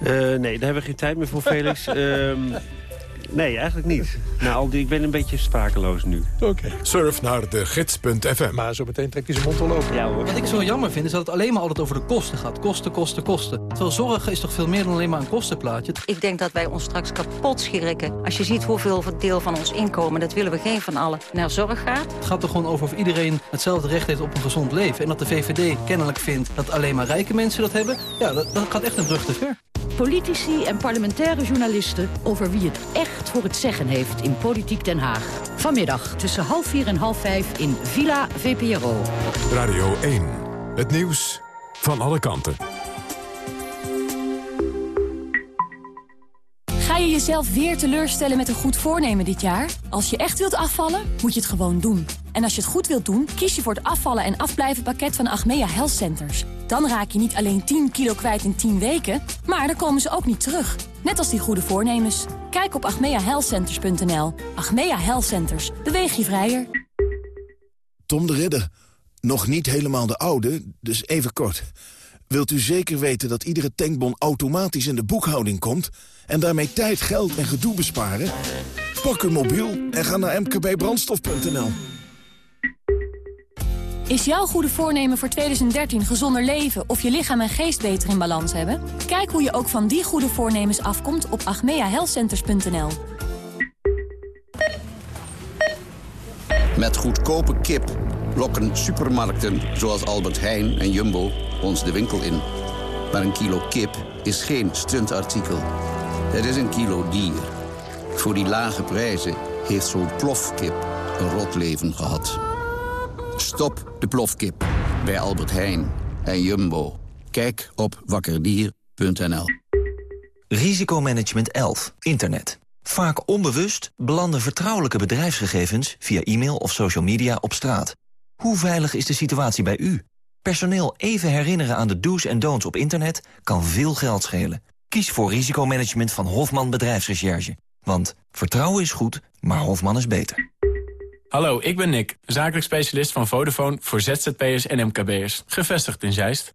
Uh, nee, daar hebben we geen tijd meer voor, Felix. uh, <laughs> Nee, eigenlijk niet. Nou, ik ben een beetje sprakeloos nu. Oké. Surf naar de gids.fm. Maar zo meteen trekt hij zijn mond al open. Ja, hoor. Wat ik zo jammer vind, is dat het alleen maar altijd over de kosten gaat. Kosten, kosten, kosten. Terwijl zorgen is toch veel meer dan alleen maar een kostenplaatje. Ik denk dat wij ons straks kapot schrikken. Als je ziet hoeveel deel van ons inkomen, dat willen we geen van allen, naar zorg gaat. Het gaat er gewoon over of iedereen hetzelfde recht heeft op een gezond leven. En dat de VVD kennelijk vindt dat alleen maar rijke mensen dat hebben. Ja, dat, dat gaat echt een brug te ver. Politici en parlementaire journalisten over wie het echt voor het zeggen heeft in Politiek Den Haag. Vanmiddag tussen half vier en half vijf in Villa VPRO. Radio 1. Het nieuws van alle kanten. Je jezelf weer teleurstellen met een goed voornemen dit jaar? Als je echt wilt afvallen, moet je het gewoon doen. En als je het goed wilt doen, kies je voor het afvallen en afblijven pakket van Achmea Health Centers. Dan raak je niet alleen 10 kilo kwijt in 10 weken, maar dan komen ze ook niet terug. Net als die goede voornemens. Kijk op agmeahealthcenters.nl. Achmea Health Centers. Beweeg je vrijer. Tom de Ridder. Nog niet helemaal de oude, dus even kort. Wilt u zeker weten dat iedere tankbon automatisch in de boekhouding komt... en daarmee tijd, geld en gedoe besparen? Pak uw mobiel en ga naar mkbbrandstof.nl. Is jouw goede voornemen voor 2013 gezonder leven of je lichaam en geest beter in balans hebben? Kijk hoe je ook van die goede voornemens afkomt op agmeahealthcenters.nl. Met goedkope kip lokken supermarkten zoals Albert Heijn en Jumbo ons de winkel in. Maar een kilo kip is geen stuntartikel. Het is een kilo dier. Voor die lage prijzen heeft zo'n plofkip een rot leven gehad. Stop de plofkip bij Albert Heijn en Jumbo. Kijk op wakkerdier.nl. Risicomanagement 11. Internet. Vaak onbewust belanden vertrouwelijke bedrijfsgegevens via e-mail of social media op straat. Hoe veilig is de situatie bij u? Personeel even herinneren aan de do's en don'ts op internet kan veel geld schelen. Kies voor risicomanagement van Hofman Bedrijfsrecherche. Want vertrouwen is goed, maar Hofman is beter. Hallo, ik ben Nick, zakelijk specialist van Vodafone voor ZZP'ers en MKB'ers. Gevestigd in Zeist.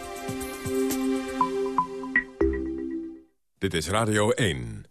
Dit is Radio 1.